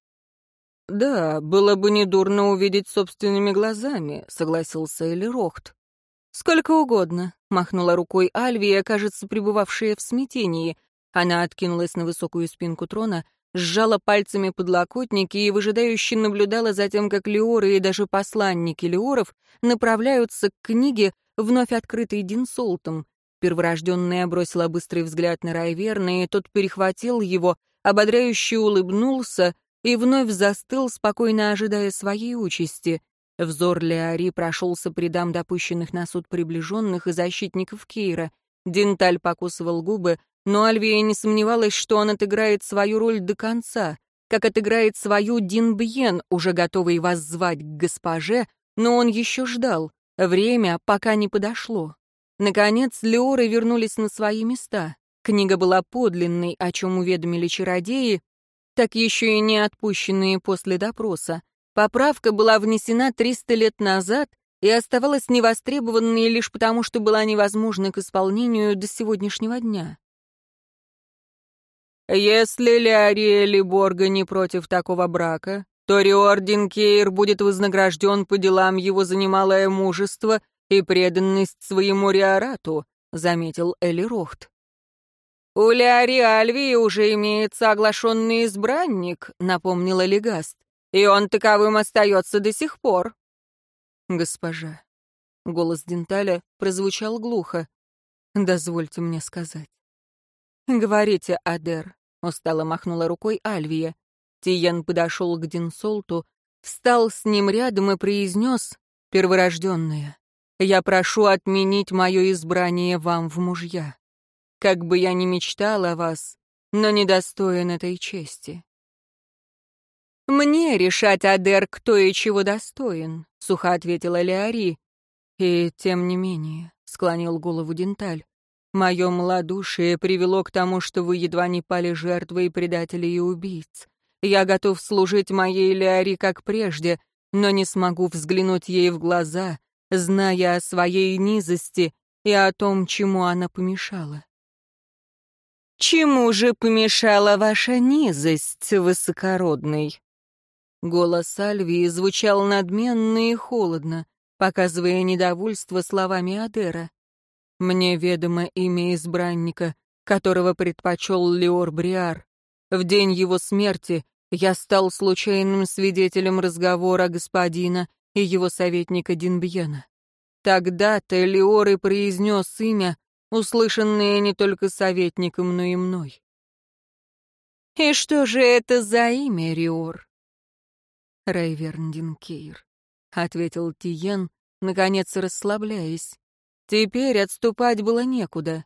Speaker 1: «Да, было бы недурно увидеть собственными глазами», — согласился Элирохт. «Сколько угодно», — махнула рукой Альвия, кажется, пребывавшая в смятении. Она откинулась на высокую спинку трона, сжала пальцами подлокотники и выжидающе наблюдала за тем, как Леоры и даже посланники Леоров направляются к книге, вновь открытой Динсолтом. Перворожденная бросила быстрый взгляд на Райверна, и тот перехватил его, ободряюще улыбнулся — и вновь застыл, спокойно ожидая своей участи. Взор Леари прошелся при дам допущенных на суд приближенных и защитников Кейра. Денталь покусывал губы, но Альвия не сомневалась, что он отыграет свою роль до конца, как отыграет свою Динбьен, уже готовый воззвать к госпоже, но он еще ждал. Время пока не подошло. Наконец, Леоры вернулись на свои места. Книга была подлинной, о чем уведомили чародеи, так еще и не отпущенные после допроса. Поправка была внесена 300 лет назад и оставалась невостребованной лишь потому, что была невозможна к исполнению до сегодняшнего дня. Если Леориэль Борга не против такого брака, то Риордин Кейр будет вознагражден по делам его за немалое мужество и преданность своему Риорату, заметил Эли Рохт. «У Леари Альвии уже имеется оглашенный избранник», — напомнила Легаст. «И он таковым остается до сих пор». «Госпожа», — голос Денталя прозвучал глухо, — «дозвольте мне сказать». «Говорите, Адер», — устало махнула рукой Альвия. Тиен подошел к Динсолту, встал с ним рядом и произнес, «Перворожденная, я прошу отменить мое избрание вам в мужья». Как бы я ни мечтал о вас, но недостоин этой чести. «Мне решать, Адер, кто и чего достоин», — сухо ответила Леари. «И тем не менее», — склонил голову Денталь, «мое малодушие привело к тому, что вы едва не пали жертвой предателей и убийц. Я готов служить моей Леари как прежде, но не смогу взглянуть ей в глаза, зная о своей низости и о том, чему она помешала. «Чему же помешала ваша низость, высокородный?» Голос Альвии звучал надменно и холодно. показывая недовольство словами Адера. «Мне ведомо имя избранника, которого предпочел Леор Бриар. В день его смерти я стал случайным свидетелем разговора господина и его советника Динбьена. Тогда-то Леор и произнес имя, услышанное не только советником, но и мной. «И что же это за имя, Риор?» «Райверн Динкейр», — ответил Тиен, наконец расслабляясь. Теперь отступать было некуда.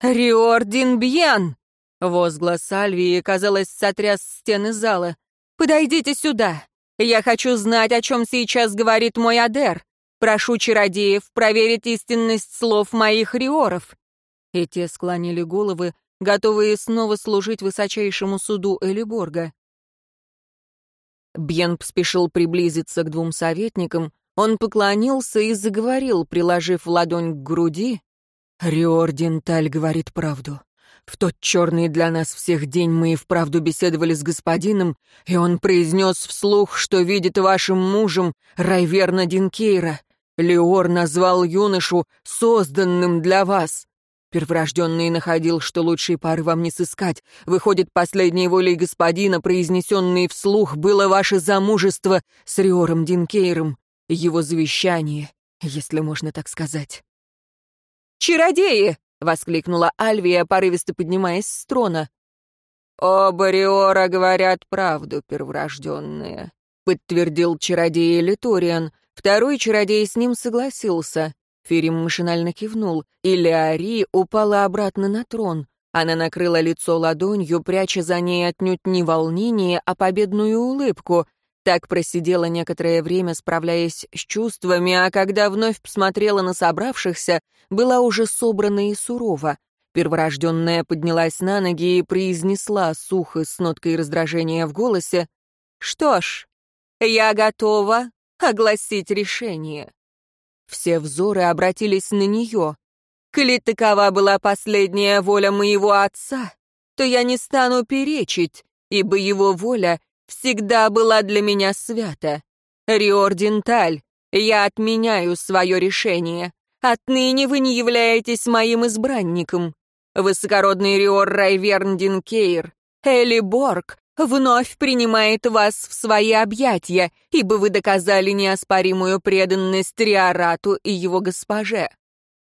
Speaker 1: «Риор Динбьен!» Возглас Альвии, казалось, сотряс стены зала. «Подойдите сюда! Я хочу знать, о чем сейчас говорит мой Адер. Прошу чародеев проверить истинность слов моих риоров». И те склонили головы, готовые снова служить высочайшему суду Элиборга. Бьен спешил приблизиться к двум советникам, он поклонился и заговорил, приложив ладонь к груди. «Риор Денталь говорит правду. В тот черный для нас всех день мы и вправду беседовали с господином, и он произнес вслух, что видит вашим мужем Райверна Динкейра. Леор назвал юношу созданным для вас. Перворожденный находил, что лучшей пары вам не сыскать. Выходит, последней волей господина, произнесенной вслух, было ваше замужество с Риором Динкейром, его завещание, если можно так сказать. «Чародеи!» — воскликнула Альвия, порывисто поднимаясь с трона. «Оба Риора говорят правду, перворожденные», — подтвердил чародей Литориан. Второй чародей с ним согласился. Фирим машинально кивнул, и Леари упала обратно на трон. Она накрыла лицо ладонью, пряча за ней отнюдь не волнение, а победную улыбку. Так просидела некоторое время, справляясь с чувствами, а когда вновь посмотрела на собравшихся, была уже собрана и сурова. Перворожденная поднялась на ноги и произнесла сухо с ноткой раздражения в голосе. «Что ж, я готова огласить решение». Все взоры обратились на нее. «Коли такова была последняя воля моего отца, то я не стану перечить, ибо его воля всегда была для меня свята. Риорденталь, я отменяю свое решение. Отныне вы не являетесь моим избранником. Высокородный Риор Райверн Динкейр, Элли Борг вновь принимает вас в свои объятия, ибо вы доказали неоспоримую преданность Риорату и его госпоже.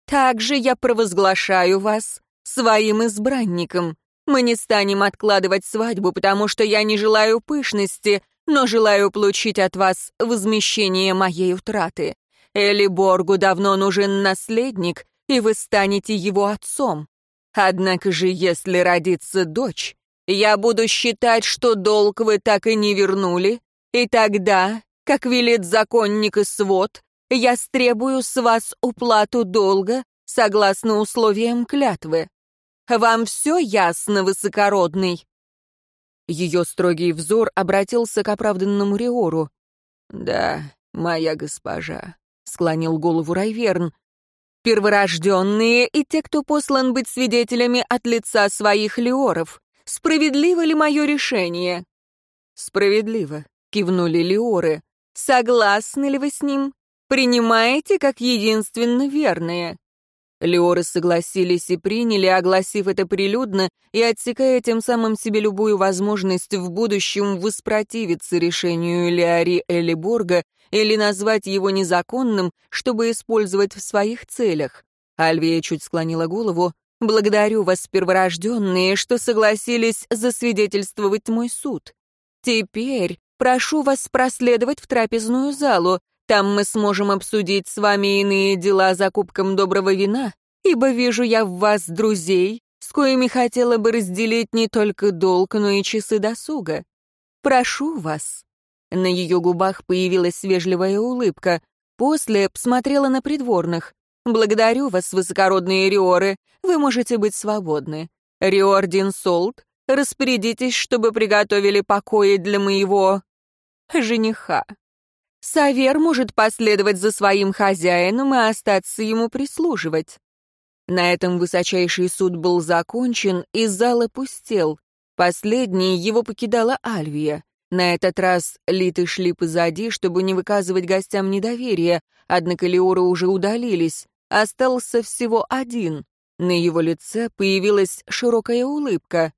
Speaker 1: Также я провозглашаю вас своим избранником. Мы не станем откладывать свадьбу, потому что я не желаю пышности, но желаю получить от вас возмещение моей утраты. Эли Боргу давно нужен наследник, и вы станете его отцом. Однако же, если родится дочь, я буду считать, что долг вы так и не вернули, и тогда, как велит законник и свод, я стребую с вас уплату долга согласно условиям клятвы. Вам все ясно, высокородный?» Ее строгий взор обратился к оправданному Риору. «Да, моя госпожа», — склонил голову Райверн. «Перворожденные и те, кто послан быть свидетелями от лица своих Лиоров. Справедливо ли мое решение?» «Справедливо», — кивнули Лиоры. «Согласны ли вы с ним? Принимаете как единственно верное?» Леоры согласились и приняли, огласив это прилюдно и отсекая тем самым себе любую возможность в будущем воспротивиться решению Леари Элиборга или назвать его незаконным, чтобы использовать в своих целях. Альвия чуть склонила голову. «Благодарю вас, перворожденные, что согласились засвидетельствовать мой суд. Теперь прошу вас проследовать в трапезную залу. Там мы сможем обсудить с вами иные дела за кубком доброго вина, ибо вижу я в вас друзей, с коими хотела бы разделить не только долг, но и часы досуга. Прошу вас». На ее губах появилась вежливая улыбка. После посмотрела на придворных. «Благодарю вас, высокородные риоры. Вы можете быть свободны. Риор Солт, распорядитесь, чтобы приготовили покои для моего... жениха». Савер может последовать за своим хозяином и остаться ему прислуживать. На этом высочайший суд был закончен, и зал опустел. Последний его покидала Альвия. На этот раз литы шли позади, чтобы не выказывать гостям недоверия, однако Леоры уже удалились. Остался всего один. На его лице появилась широкая улыбка.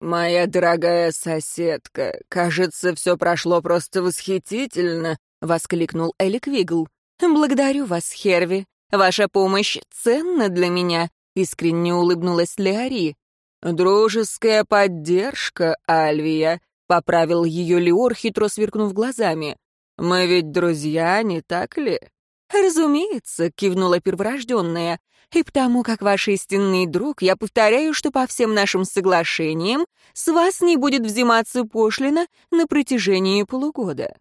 Speaker 2: «Моя дорогая соседка, кажется, все прошло просто восхитительно», — воскликнул Элик Вигл.
Speaker 1: «Благодарю вас, Херви. Ваша помощь ценна для меня», — искренне улыбнулась Леари.
Speaker 2: «Дружеская поддержка, Альвия», — поправил ее Леор, хитро сверкнув глазами. «Мы ведь друзья, не так ли?»
Speaker 1: «Разумеется», — кивнула перворожденная. «И потому как ваш истинный друг, я повторяю, что по всем нашим соглашениям с вас не будет взиматься пошлина на протяжении полугода».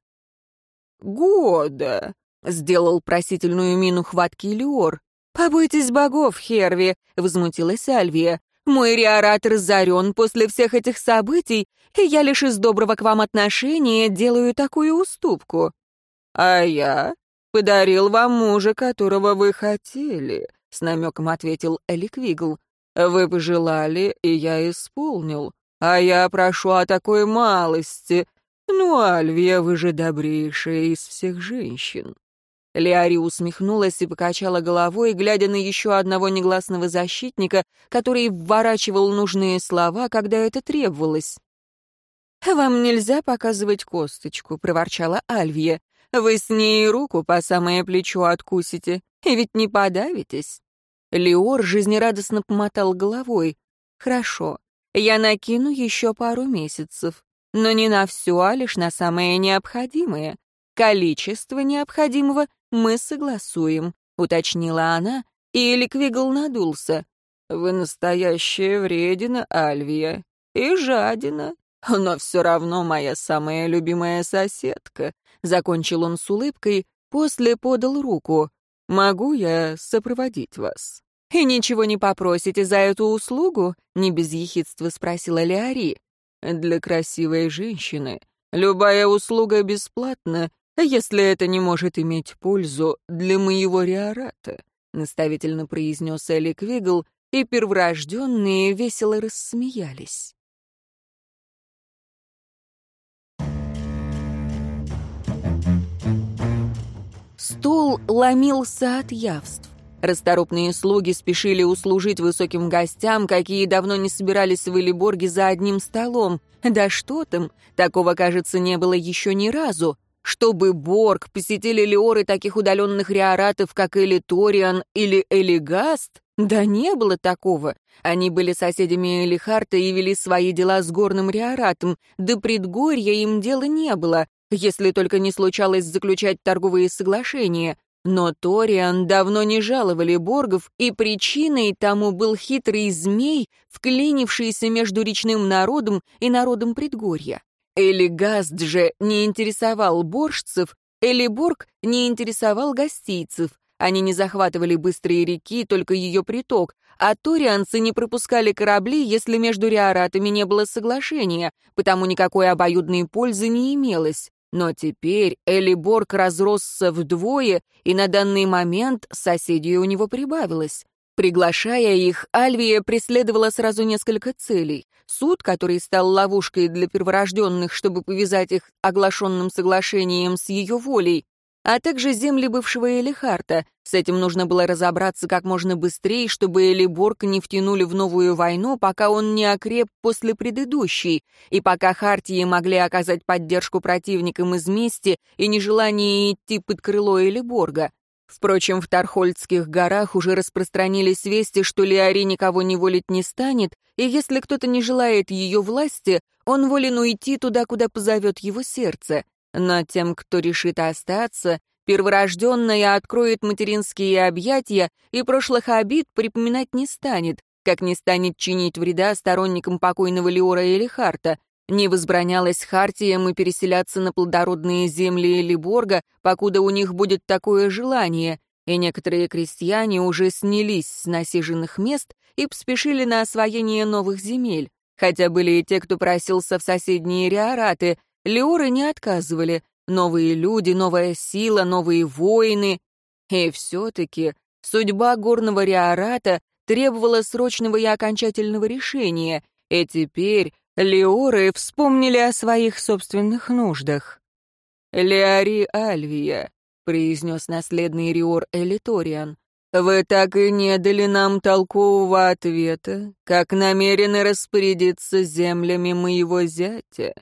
Speaker 2: «Года», — сделал просительную мину хваткий Леор.
Speaker 1: «Побойтесь богов, Херви», — возмутилась Альвия. Мой риорат разорен после всех этих событий, и я лишь из доброго к вам отношения делаю такую уступку».
Speaker 2: «А я подарил вам мужа, которого вы хотели», — с намеком ответил Эликвигл. «Вы пожелали, и я исполнил. А я прошу о такой малости. Ну, Альвия, вы же добрейшая из всех женщин».
Speaker 1: Леари усмехнулась и покачала головой, глядя на еще одного негласного защитника, который вворачивал нужные слова, когда это требовалось. «Вам нельзя показывать косточку», — проворчала Альвия. «Вы с ней руку по самое плечо откусите, и ведь не подавитесь». Леор жизнерадостно помотал головой. «Хорошо, я накину еще пару месяцев, но не на все, а лишь на самое необходимое. Количество необходимого мы согласуем», — уточнила она, и Эликвигл надулся.
Speaker 2: «Вы настоящая вредина, Альвия, и жадина, но все равно моя самая любимая соседка», — закончил он с улыбкой, после подал руку. «Могу я сопроводить вас?»
Speaker 1: «И ничего не попросите за эту услугу?» — не без ехидства спросила Леари.
Speaker 2: «Для красивой женщины любая услуга бесплатна, «Если это не может иметь пользу для моего риората», — наставительно произнес Элик Вигл, и перворожденные весело рассмеялись.
Speaker 1: Стол ломился от явств. Расторопные слуги спешили услужить высоким гостям, какие давно не собирались в Элиборге за одним столом. Да что там, такого, кажется, не было еще ни разу. Чтобы Борг посетили Леоры таких удаленных риоратов, как Элиториан или Элигаст, да не было такого. Они были соседями Элихарта и вели свои дела с горным риоратом, до предгорья им дела не было, если только не случалось заключать торговые соглашения. Но Ториан давно не жаловали Боргов, и причиной тому был хитрый змей, вклинившийся между речным народом и народом предгорья. Элигаст же не интересовал боржцев, Элиборг не интересовал гостийцев. Они не захватывали быстрые реки, только ее приток, а торианцы не пропускали корабли, если между риоратами не было соглашения, потому никакой обоюдной пользы не имелось. Но теперь Элиборг разросся вдвое, и на данный момент соседей у него прибавилось. Приглашая их, Альвия преследовала сразу несколько целей. Суд, который стал ловушкой для перворожденных, чтобы повязать их оглашенным соглашением с ее волей, а также земли бывшего Элихарта. С этим нужно было разобраться как можно быстрее, чтобы Элиборг не втянули в новую войну, пока он не окреп после предыдущей, и пока Хартии могли оказать поддержку противникам из мести и нежелание идти под крыло Элиборга. Впрочем, в Тархольдских горах уже распространились вести, что Леари никого не волить не станет, и если кто-то не желает ее власти, он волен уйти туда, куда позовет его сердце. Но тем, кто решит остаться, перворожденная откроет материнские объятия и прошлых обид припоминать не станет, как не станет чинить вреда сторонникам покойного Леора Элихарта, не возбранялось Хартиям и переселяться на плодородные земли Элиборга, покуда у них будет такое желание, и некоторые крестьяне уже снялись с насиженных мест и поспешили на освоение новых земель. Хотя были и те, кто просился в соседние риораты, леоры не отказывали. Новые люди, новая сила, новые воины. И все-таки судьба горного риората требовала срочного и окончательного решения, и теперь Леоры вспомнили о своих собственных нуждах.
Speaker 2: «Леари Альвия», — произнес наследный Риор Элиториан, «вы так и не дали нам толкового ответа, как намерены распорядиться землями моего зятя.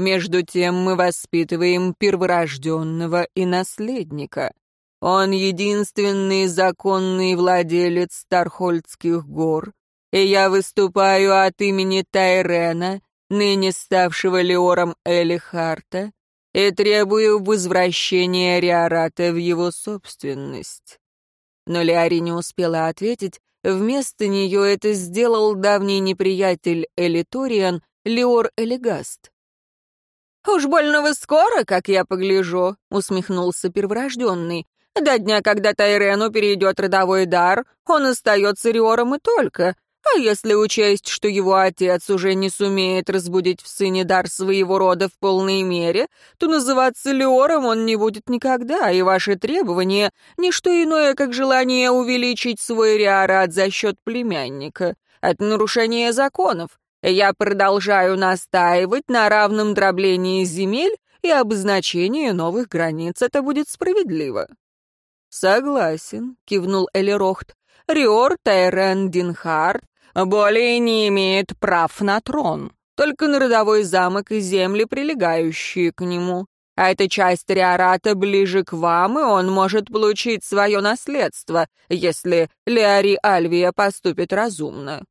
Speaker 2: Между тем мы воспитываем перворожденного и наследника. Он единственный законный владелец Тархольдских гор, и я выступаю от имени Тайрена, ныне ставшего Леором Элихарта, и требую возвращения Риората в его собственность». Но Леари не успела ответить, вместо нее это сделал давний неприятель Элиториан Леор Элигаст.
Speaker 1: «Уж больно вы скоро, как я погляжу», — усмехнулся перворожденный. «До дня, когда Тайрену перейдет родовой дар, он остается Риором и только, а если учесть, что его отец уже не сумеет разбудить в сыне дар своего рода в полной мере, то называться Леором он не будет никогда, и ваши требования — не что иное, как желание увеличить свой риорат за счет племянника. Это нарушение законов. Я продолжаю настаивать на равном дроблении земель и обозначении новых границ. Это будет справедливо».
Speaker 2: «Согласен», — кивнул Элерохт.
Speaker 1: «Риор Тайрен Динхард более не имеет прав на трон, только на родовой замок и земли, прилегающие к нему. А эта часть Риората ближе к вам, и он может получить свое наследство, если Леари Альвия поступит разумно».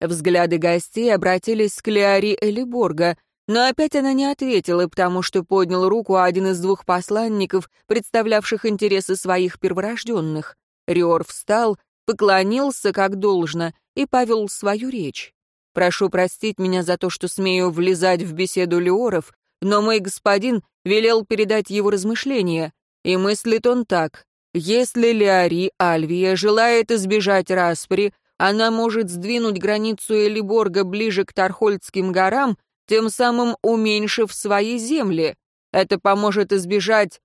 Speaker 1: Взгляды гостей обратились к Леари Элиборга, но опять она не ответила, потому что поднял руку один из двух посланников, представлявших интересы своих перворожденных. Риор встал, поклонился как должно и повел свою речь. «Прошу простить меня за то, что смею влезать в беседу Леоров, но мой господин велел передать его размышления, и мыслит он так. Если Леари Альвия желает избежать распри, она может сдвинуть границу Элиборга ближе к Тархольдским горам, тем самым уменьшив свои земли. Это поможет избежать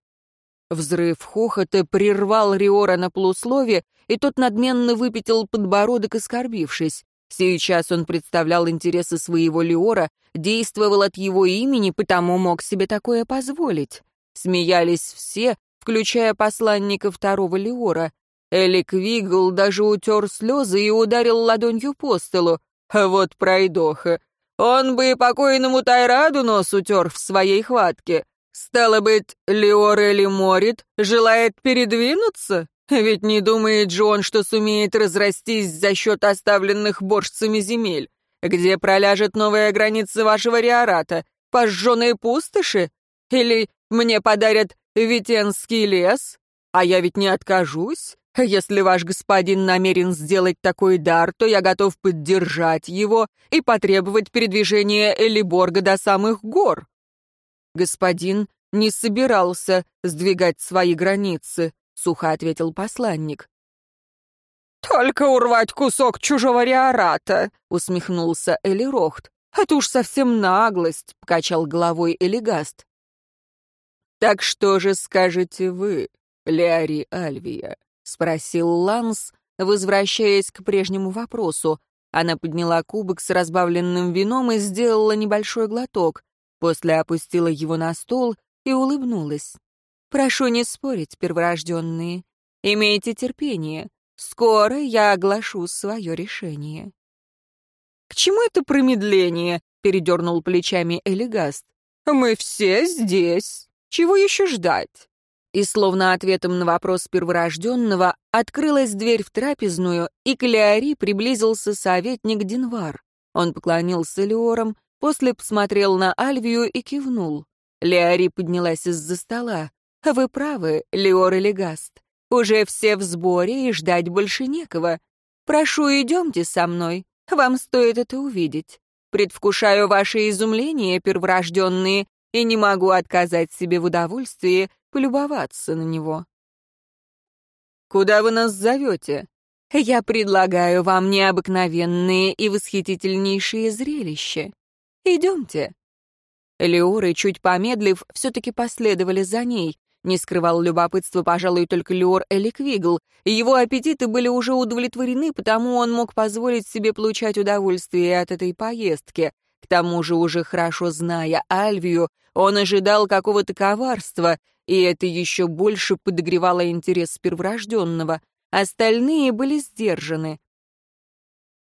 Speaker 1: Взрыв хохота прервал Риора на полуслове, и тот надменно выпятил подбородок, оскорбившись. Сейчас он представлял интересы своего Лиора, действовал от его имени, потому мог себе такое позволить. Смеялись все, включая посланника второго Лиора. Элик Вигл даже утер слезы и ударил ладонью по столу. Вот пройдоха. Он бы и покойному Тайраду нос утер в своей хватке. Стало быть, Леорели Морит желает передвинуться? Ведь не думает же он, что сумеет разрастись за счет оставленных борщцами земель. Где проляжет новая граница вашего риората? Пожженные пустоши? Или мне подарят Витенский лес? А я ведь не откажусь. Если ваш господин намерен сделать такой дар, то я готов поддержать его и потребовать передвижения Элиборга до самых гор. «Господин не собирался сдвигать свои границы», — сухо ответил посланник.
Speaker 2: «Только урвать кусок чужого риората», —
Speaker 1: усмехнулся Элирохт. «Это уж совсем наглость», — покачал головой Элигаст. «Так что же скажете вы, Леари Альвия?» — спросил Ланс, возвращаясь к прежнему вопросу. Она подняла кубок с разбавленным вином и сделала небольшой глоток. После опустила его на стол и улыбнулась. «Прошу не спорить, перворожденные. Имейте терпение. Скоро я оглашу свое решение».
Speaker 2: «К чему это промедление?» — передернул плечами Элигаст. «Мы все здесь. Чего еще ждать?»
Speaker 1: И словно ответом на вопрос перворожденного открылась дверь в трапезную, и к Леори приблизился советник Динвар. Он поклонился Леорам, После посмотрел на Альвию и кивнул. Леари поднялась из-за стола. «Вы правы, Леор и Легаст. Уже все в сборе и ждать больше некого. Прошу, идемте со мной. Вам стоит это увидеть. Предвкушаю ваше изумление, перворожденные, и не могу отказать себе в удовольствии полюбоваться на него».
Speaker 2: «Куда вы нас зовете?»
Speaker 1: «Я предлагаю вам необыкновенные и восхитительнейшие зрелища. Идемте». Леоры, чуть помедлив, все-таки последовали за ней. Не скрывал любопытства, пожалуй, только Леор Эликвигл. Его аппетиты были уже удовлетворены, потому он мог позволить себе получать удовольствие от этой поездки. К тому же, уже хорошо зная Альвию, он ожидал какого-то коварства, и это еще больше подогревало интерес перворожденного. Остальные были сдержаны.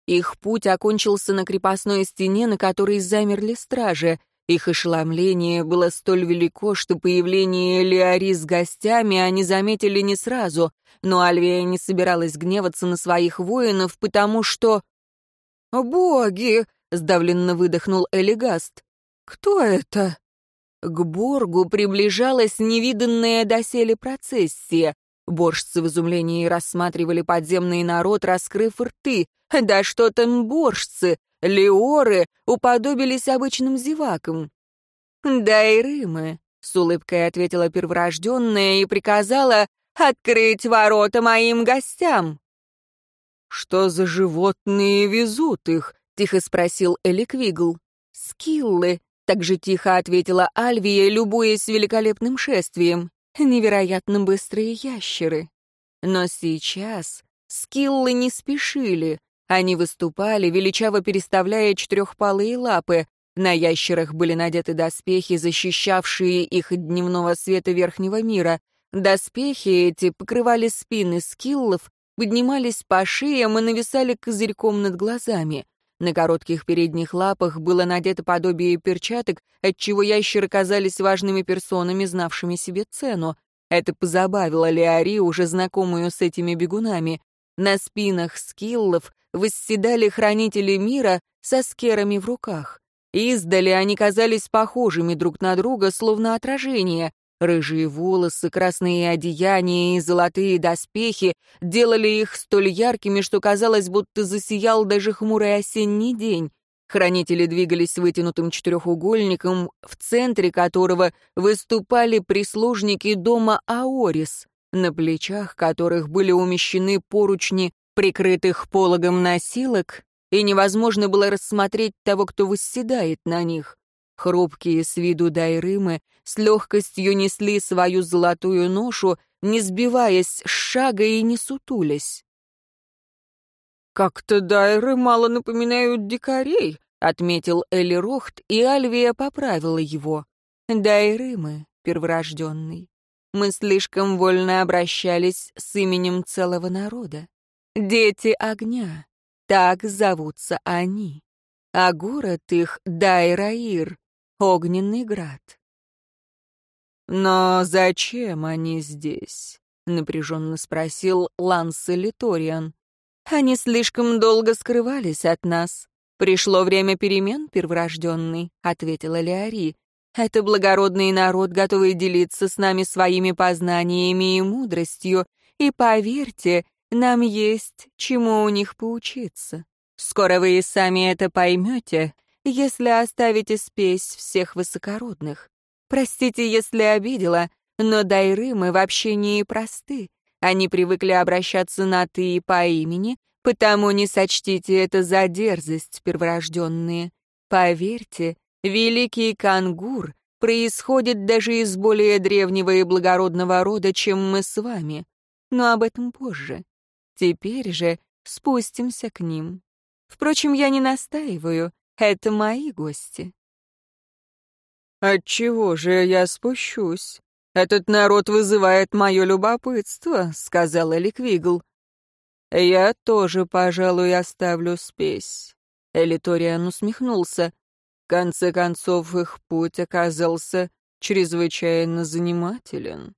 Speaker 1: Их путь окончился на крепостной стене, на которой замерли стражи. Их ошеломление было столь велико, что появление Леари с гостями они заметили не сразу, но Альвия не собиралась гневаться на своих воинов, потому что... «Боги!» — сдавленно выдохнул Элигаст. «Кто это?» К Боргу приближалась невиданная доселе процессия. Боржцы в изумлении рассматривали подземный народ, раскрыв рты. Да что там боржцы! Леоры уподобились обычным зевакам. «Да и Рымы», — с улыбкой ответила перворожденная и приказала открыть ворота моим гостям. «Что за животные везут их?» — тихо спросил Эликвигл. «Скиллы», — так же тихо ответила Альвия, любуясь великолепным шествием. «Невероятно быстрые ящеры». Но сейчас скиллы не спешили. Они выступали, величаво переставляя четырехпалые лапы. На ящерах были надеты доспехи, защищавшие их от дневного света верхнего мира. Доспехи эти покрывали спины скиллов, поднимались по шеям и нависали козырьком над глазами. На коротких передних лапах было надето подобие перчаток, отчего ящеры казались важными персонами, знавшими себе цену. Это позабавило Леари, уже знакомую с этими бегунами. На спинах скиллов восседали хранители мира со скерами в руках. Издали они казались похожими друг на друга, словно отражение. Рыжие волосы, красные одеяния и золотые доспехи делали их столь яркими, что казалось, будто засиял даже хмурый осенний день. Хранители двигались вытянутым четырехугольником, в центре которого выступали прислужники дома Аорис, на плечах которых были умещены поручни, прикрытых пологом носилок, и невозможно было рассмотреть того, кто восседает на них. Хрупкие с виду дайрымы с легкостью несли свою золотую ношу, не сбиваясь с шага и не сутулясь. «Как-то дайры мало напоминают дикарей», — отметил Элли Рохт, и Альвия поправила его. «Дайрымы, перворожденный, мы слишком вольно обращались с именем целого народа. Дети огня, так зовутся они. А город их — Дайраир, Огненный град. «Но зачем они здесь?» — напряженно спросил Ланс Литориан. «Они слишком долго скрывались от нас. Пришло время перемен, перворожденный», — ответила Леари. «Это благородный народ, готовый делиться с нами своими познаниями и мудростью, и, поверьте, нам есть чему у них поучиться. Скоро вы и сами это поймете, если оставите спесь всех высокородных. Простите, если обидела, но дайры мы в общении просты. Они привыкли обращаться на «ты» и по имени, потому не сочтите это за дерзость, перворожденные. Поверьте, великий кангур происходит даже из более древнего и благородного рода, чем мы с вами. Но об этом позже. Теперь же спустимся к ним. Впрочем, я не настаиваю. Это мои гости. «Отчего же я спущусь? Этот народ вызывает мое любопытство», — сказал Эликвигл. «Я тоже, пожалуй, оставлю спесь». Элиториан усмехнулся. В конце концов, их путь оказался чрезвычайно занимателен.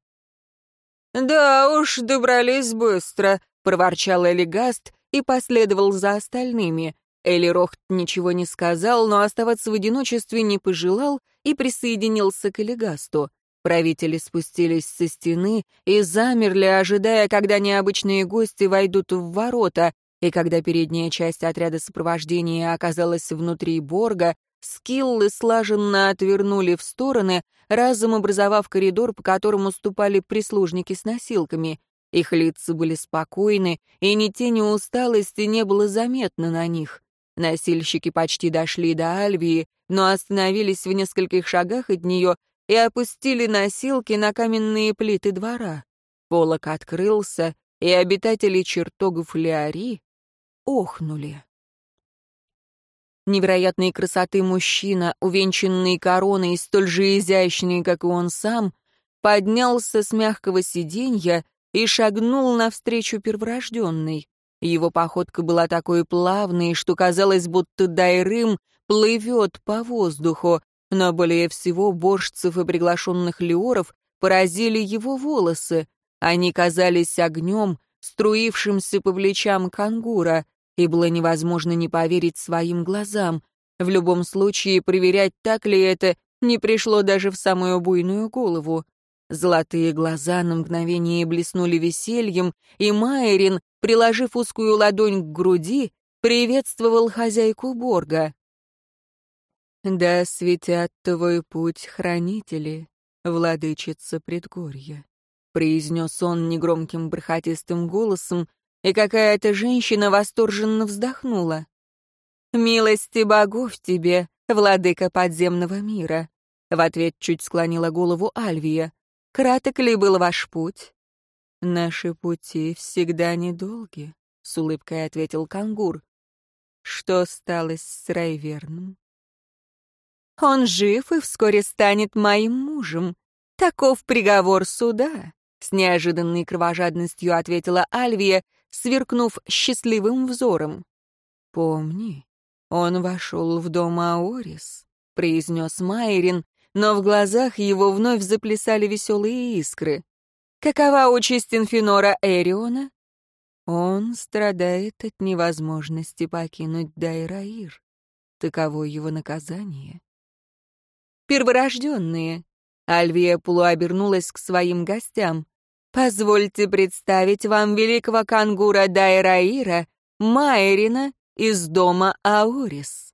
Speaker 1: «Да уж, добрались быстро», — проворчал Элигаст и последовал за остальными. Элли Рохт ничего не сказал, но оставаться в одиночестве не пожелал и присоединился к Элегасту. Правители спустились со стены и замерли, ожидая, когда необычные гости войдут в ворота, и когда передняя часть отряда сопровождения оказалась внутри Борга, скиллы слаженно отвернули в стороны, разом образовав коридор, по которому ступали прислужники с носилками. Их лица были спокойны, и ни тени усталости не было заметно на них. Носильщики почти дошли до Альвии, но остановились в нескольких шагах от нее и опустили носилки на каменные плиты двора. Полок открылся, и обитатели чертогов Леари охнули. Невероятной красоты мужчина, увенчанный короной, столь же изящный, как и он сам, поднялся с мягкого сиденья и шагнул навстречу перворожденной. Его походка была такой плавной, что казалось, будто Дайрым плывет по воздуху, но более всего борщцев и приглашенных леоров поразили его волосы. Они казались огнем, струившимся по плечам кангура, и было невозможно не поверить своим глазам. В любом случае, проверять, так ли это, не пришло даже в самую буйную голову. Золотые глаза на мгновение блеснули весельем, и Майерин, приложив узкую ладонь к груди, приветствовал хозяйку Борга. «Да светят твой путь хранители, владычица предгорья», — произнес он негромким бархатистым голосом, и какая-то женщина восторженно вздохнула. «Милости богов тебе, владыка подземного мира», — в ответ чуть склонила голову Альвия. «Краток ли был ваш путь?» «Наши пути всегда недолги», — с улыбкой ответил Кангур. «Что стало с Райверном?» «Он жив и вскоре станет моим мужем. Таков приговор суда», — с неожиданной кровожадностью ответила Альвия, сверкнув счастливым взором. «Помни, он вошел в дом Аорис», — произнес Майрин, но в глазах его вновь заплясали веселые искры. «Какова участь инфинора Эриона?» «Он страдает от невозможности покинуть Дайраир. Таково его наказание». «Перворожденные», — Альвия полуобернулась к своим гостям. Позвольте представить вам великого кангура Дайраира, Майрина из дома Аурис.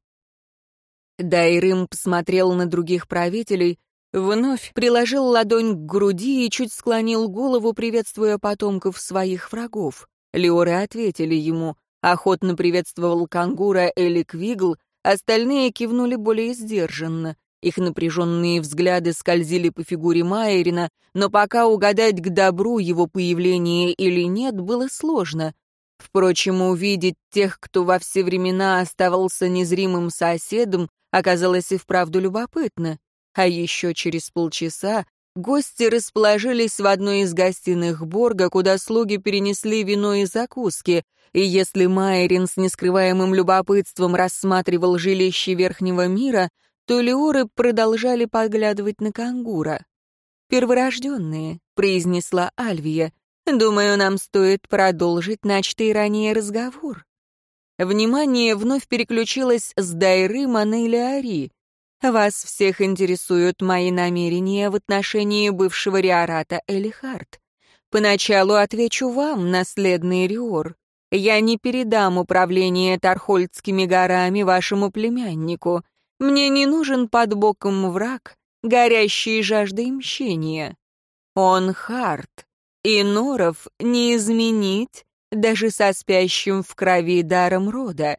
Speaker 1: Дайрым посмотрел на других правителей, вновь приложил ладонь к груди и чуть склонил голову, приветствуя потомков своих врагов. Леоры ответили ему, охотно приветствовал кангура Элик Вигл, остальные кивнули более сдержанно. Их напряженные взгляды скользили по фигуре Майерина, но пока угадать к добру его появление или нет, было сложно. Впрочем, увидеть тех, кто во все времена оставался незримым соседом, оказалось и вправду любопытно. А еще через полчаса гости расположились в одной из гостиных Борга, куда слуги перенесли вино и закуски, и если Майерин с нескрываемым любопытством рассматривал жилище Верхнего мира, то Леоры продолжали поглядывать на кангура. «Перворожденные», — произнесла Альвия. «Думаю, нам стоит продолжить начатый ранее разговор». Внимание вновь переключилось с Дайрыма на Илеари. «Вас всех интересуют мои намерения в отношении бывшего Риората Элихард. Поначалу отвечу вам, наследный Риор. Я не передам управление Тархольдскими горами вашему племяннику. Мне не нужен под боком враг, горящий жаждой мщения. Он хард, и норов не изменить даже со спящим в крови даром рода.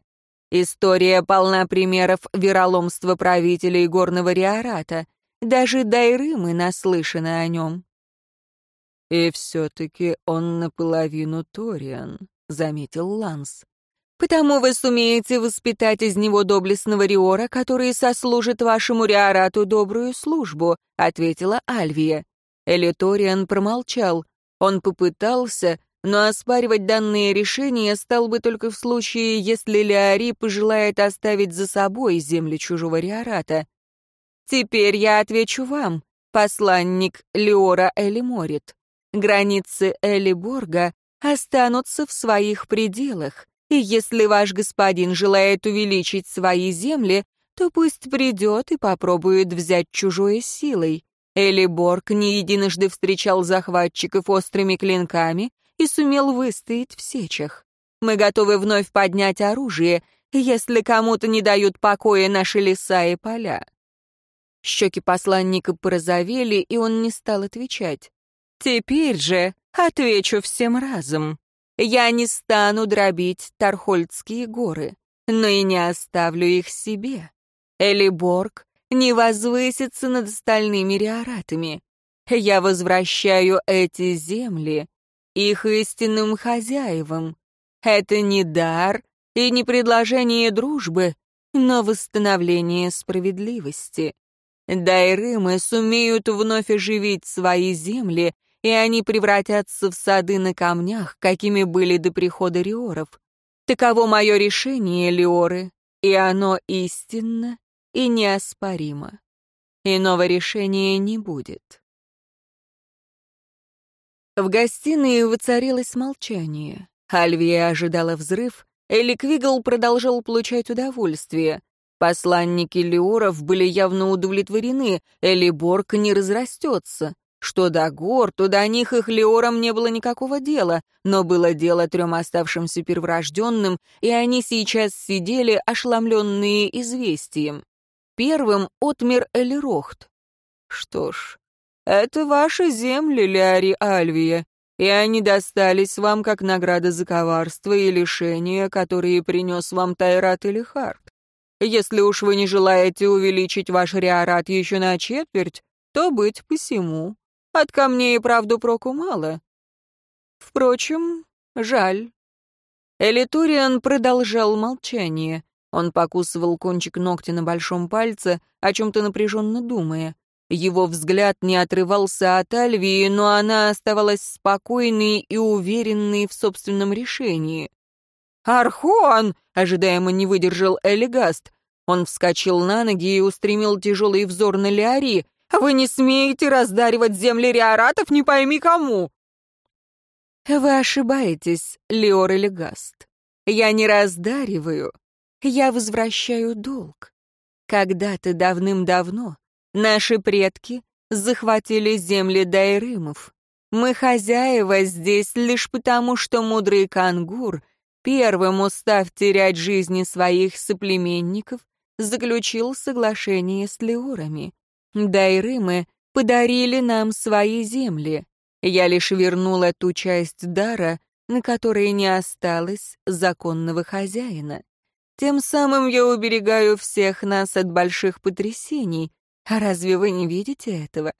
Speaker 1: История полна примеров вероломства правителей горного Риората. Даже Дайрымы наслышаны о нем. «И все-таки он наполовину Ториан», — заметил Ланс. Потому вы сумеете воспитать из него доблестного Риора, который сослужит вашему Риорату добрую службу», — ответила Альвия. Элиториан промолчал. Он попытался, но оспаривать данные решения стал бы только в случае, если Леари пожелает оставить за собой земли чужого Риората. «Теперь я отвечу вам, посланник Леора Элиморит. Границы Элиборга останутся в своих пределах. И если ваш господин желает увеличить свои земли, то пусть придет и попробует взять чужое силой. Эли Борг не единожды встречал захватчиков острыми клинками и сумел выстоять в сечах. Мы готовы вновь поднять оружие, если кому-то не дают покоя наши леса и поля». Щеки посланника порозовели, и он не стал отвечать. «Теперь же отвечу всем разом. Я не стану дробить Тархольдские горы, но и не оставлю их себе. Элиборг не возвысится над остальными риоратами. Я возвращаю эти земли их истинным хозяевам. Это не дар и не предложение дружбы, но восстановление справедливости. Дайрымы сумеют вновь оживить свои земли, и они превратятся в сады на камнях, какими были до прихода риоров. Таково мое решение, Лиоры, и оно истинно и неоспоримо. Иного решения не будет. В гостиной воцарилось молчание. Альвия ожидала взрыв, Эликвигл продолжал получать удовольствие. Посланники Леоров были явно удовлетворены, Элиборг не разрастется. Что до гор, то до них их Леорам не было никакого дела, но было дело трем оставшимся перворожденным, и они сейчас сидели, ошеломленные известием. Первым отмер Элирохт. Что ж, это ваши земли, Леари Альвия, и они достались вам как награда за коварство и лишения, которые принес вам Тайрат или Харт. Если уж вы не желаете увеличить ваш риорат еще на четверть, то быть посему. От камней и правду проку мало. Впрочем, жаль. Элитуриан продолжал молчание. Он покусывал кончик ногтя на большом пальце, о чем-то напряженно думая. Его взгляд не отрывался от Альвии, но она оставалась спокойной и уверенной в собственном решении. «Архон!» — ожидаемо не выдержал Элигаст. Он вскочил на ноги и устремил тяжелый взор на Леари. «Вы не смеете раздаривать земли риоратов не пойми кому!» «Вы ошибаетесь, Леор Элигаст. Я не раздариваю, я возвращаю долг. Когда-то давным-давно наши предки захватили земли дайрымов. Мы хозяева здесь лишь потому, что мудрый кангур первым устав терять жизни своих соплеменников, заключил соглашение с леурами. Дайрымы подарили нам свои земли. Я лишь вернула ту часть дара, на которой не осталось законного хозяина. Тем самым я уберегаю всех нас от больших потрясений. А разве вы не видите этого?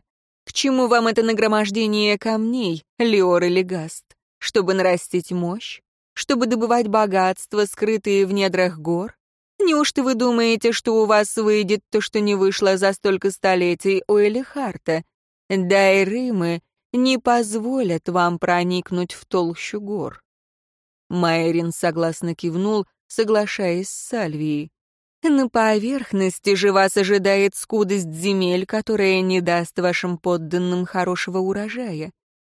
Speaker 1: К чему вам это нагромождение камней, Леор или Гаст? Чтобы нарастить мощь? чтобы добывать богатства, скрытые в недрах гор? Неужто вы думаете, что у вас выйдет то, что не вышло за столько столетий у Элихарта? Дайрымы не позволят вам проникнуть в толщу гор. Майрин согласно кивнул, соглашаясь с Сальвией. На поверхности же вас ожидает скудость земель, которая не даст вашим подданным хорошего урожая.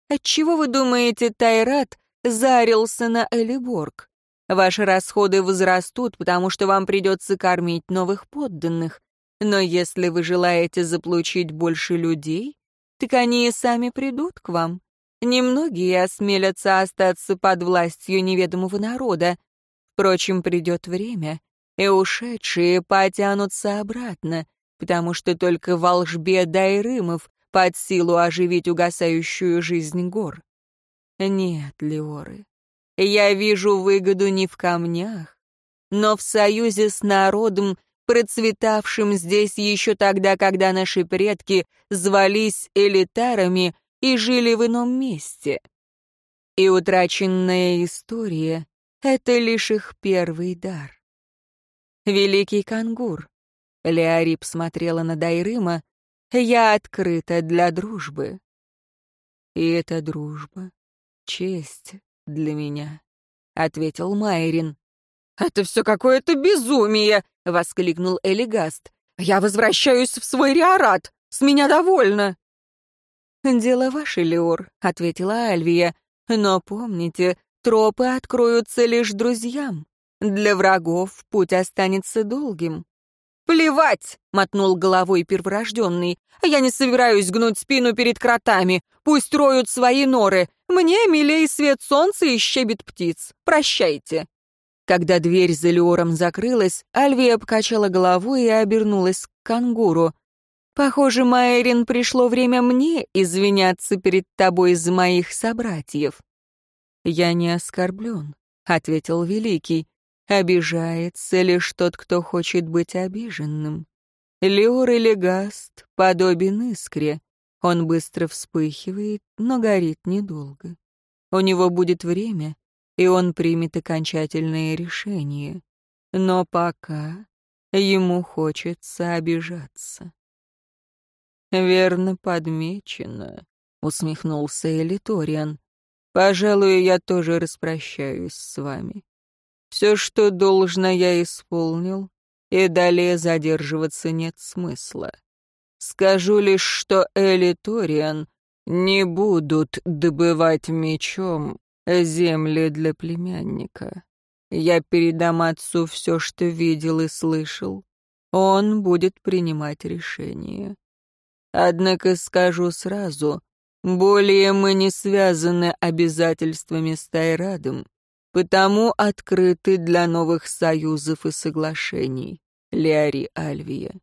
Speaker 1: Отчего вы думаете, Тайрат зарился на Элиборг. Ваши расходы возрастут, потому что вам придется кормить новых подданных. Но если вы желаете заполучить больше людей, так они и сами придут к вам. Немногие осмелятся остаться под властью неведомого народа. Впрочем, придет время, и ушедшие потянутся обратно, потому что только волжбе Дайрымов под силу оживить угасающую жизнь гор. Нет, Леоры, я вижу выгоду не в камнях, но в союзе с народом, процветавшим здесь еще тогда, когда наши предки звались элитарами и жили в ином месте. И утраченная история — это лишь их первый дар. Великий кангур. Леорип смотрела на Дайрыма. Я открыта для дружбы. И эта дружба честь для меня», — ответил Майрин. «Это все какое-то безумие!» — воскликнул Элигаст. «Я возвращаюсь в свой риорат! С меня довольно!» «Дело ваше, Леор», — ответила Альвия. «Но помните, тропы откроются лишь друзьям. Для врагов путь останется долгим. «Плевать!» — мотнул головой перворожденный. «Я не собираюсь гнуть спину перед кротами. Пусть роют свои норы. Мне милей свет солнца и щебет птиц. Прощайте». Когда дверь за Леором закрылась, Альвия покачала головой и обернулась к кангуру. «Похоже, Майрин, пришло время мне извиняться перед тобой за моих собратьев». «Я не оскорблен», — ответил Великий. Обижается лишь тот, кто хочет быть обиженным. Леор или Гаст подобен искре. Он быстро вспыхивает, но горит недолго. У него будет время, и он примет окончательное решение. Но пока ему хочется обижаться. «Верно подмечено», — усмехнулся Элиториан. «Пожалуй, я тоже распрощаюсь с вами. Все, что должно, я исполнил, и далее задерживаться нет смысла. Скажу лишь, что Элиториан не будут добывать мечом земли для племянника. Я передам отцу все, что видел и слышал. Он будет принимать решение. Однако скажу сразу, более мы не связаны обязательствами с Тайрадом, потому открыты для новых союзов и соглашений, Леари Альвия.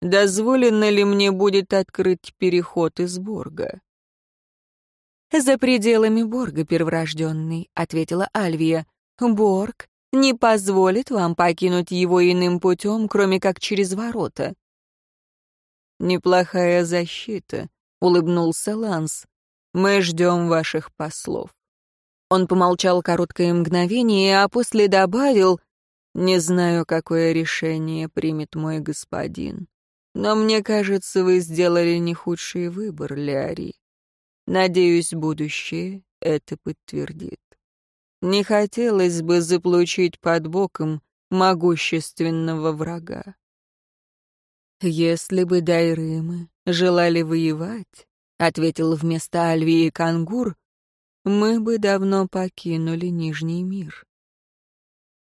Speaker 1: Дозволено ли мне будет открыть переход из Борга?
Speaker 2: «За пределами Борга, перворожденный», — ответила Альвия. «Борг не позволит вам покинуть его иным путем, кроме как через ворота».
Speaker 1: «Неплохая защита», — улыбнулся Ланс. «Мы ждем ваших послов».
Speaker 2: Он помолчал короткое мгновение, а после добавил,
Speaker 1: «Не знаю, какое решение примет мой господин, но мне кажется, вы сделали не худший выбор, Ляри. Надеюсь, будущее это подтвердит. Не хотелось бы заполучить под боком могущественного врага. «Если бы Дайрымы желали воевать», — ответил вместо Альвии Кангур, «мы бы давно покинули Нижний мир».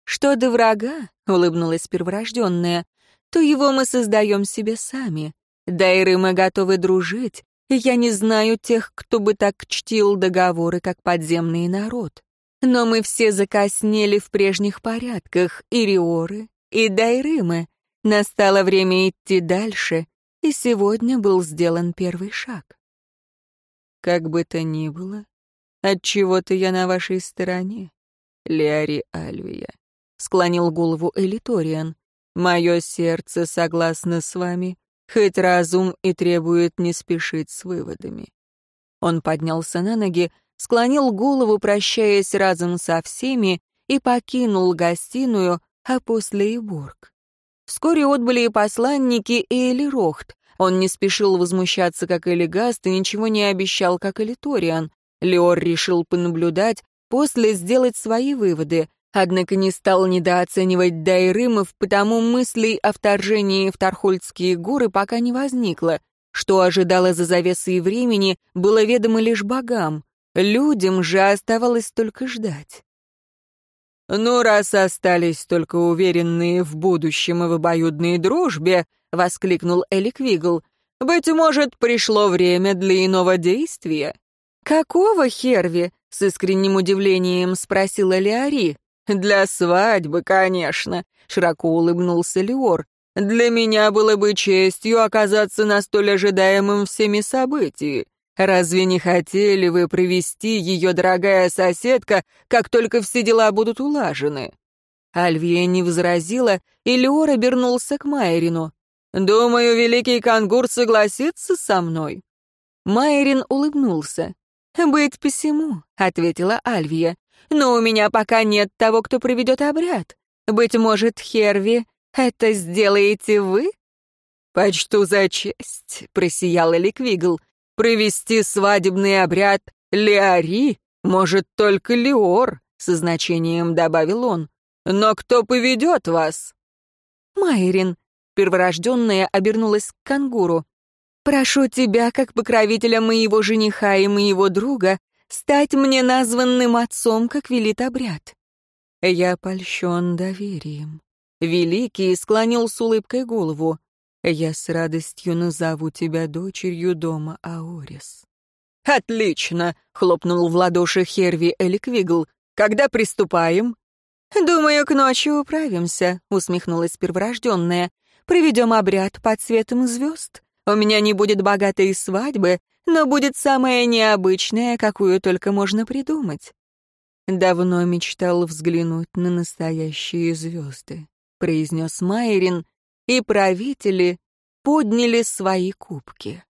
Speaker 2: «Что до врага», — улыбнулась перворожденная, «то его мы создаем себе сами. Дайрымы готовы дружить, я не знаю тех, кто бы так чтил договоры, как подземный народ. Но мы все закоснели в прежних порядках, и Риоры, и Дайрымы. Настало время идти дальше, и сегодня был сделан первый шаг.
Speaker 1: Как бы то ни было, отчего-то я на вашей стороне, Леари Альвия, — склонил голову Элиториан. Мое сердце согласно с вами, хоть разум и требует не спешить с выводами. Он поднялся на ноги, склонил голову, прощаясь разом со всеми, и покинул гостиную, а после и Борг. Вскоре отбыли и посланники, и Элирохт. Он не спешил возмущаться, как Элигаст, и ничего не обещал, как Элиториан. Леор решил понаблюдать, после сделать свои выводы. Однако не стал недооценивать Дайрымов, потому мыслей о вторжении в Тархольдские горы пока не возникло. Что ожидало за завесой времени, было ведомо лишь богам. Людям же оставалось только ждать. «Ну, раз остались только уверенные в будущем и в обоюдной дружбе», — воскликнул Эликвигл, «быть может, пришло время для иного действия». «Какого Херви?» — с искренним удивлением спросила Леари. «Для свадьбы, конечно», — широко улыбнулся Леор. «Для меня было бы честью оказаться на столь ожидаемом всеми событии. Разве не хотели вы провести ее, дорогая соседка, как только все дела будут улажены?» Альвия не возразила, и Леор обернулся к Майерину. «Думаю, великий кангур согласится со мной». Майерин улыбнулся. «Быть посему», — ответила Альвия но у меня пока нет того, кто проведет обряд. Быть может, Херви, это сделаете вы?» «Почту за честь», — просиял Эликвигл. «Провести свадебный обряд Леари может только Леор», — со значением добавил он. «Но кто поведет вас?» «Майрин», — перворожденная обернулась к кангуру. «Прошу тебя, как покровителя моего жениха и моего друга, стать мне названным отцом, как велит обряд. Я польщен доверием. Великий склонил с улыбкой голову. Я с радостью назову тебя дочерью дома Аорис. «Отлично!» — хлопнул в ладоши Херви Эликвигл. «Когда приступаем?» «Думаю, к ночи управимся», — усмехнулась перворожденная. «Проведем обряд под светом звезд. У меня не будет богатой свадьбы, но будет самая необычная, какую только можно придумать. Давно мечтал взглянуть на настоящие звезды, произнес Майрин, и правители подняли свои кубки.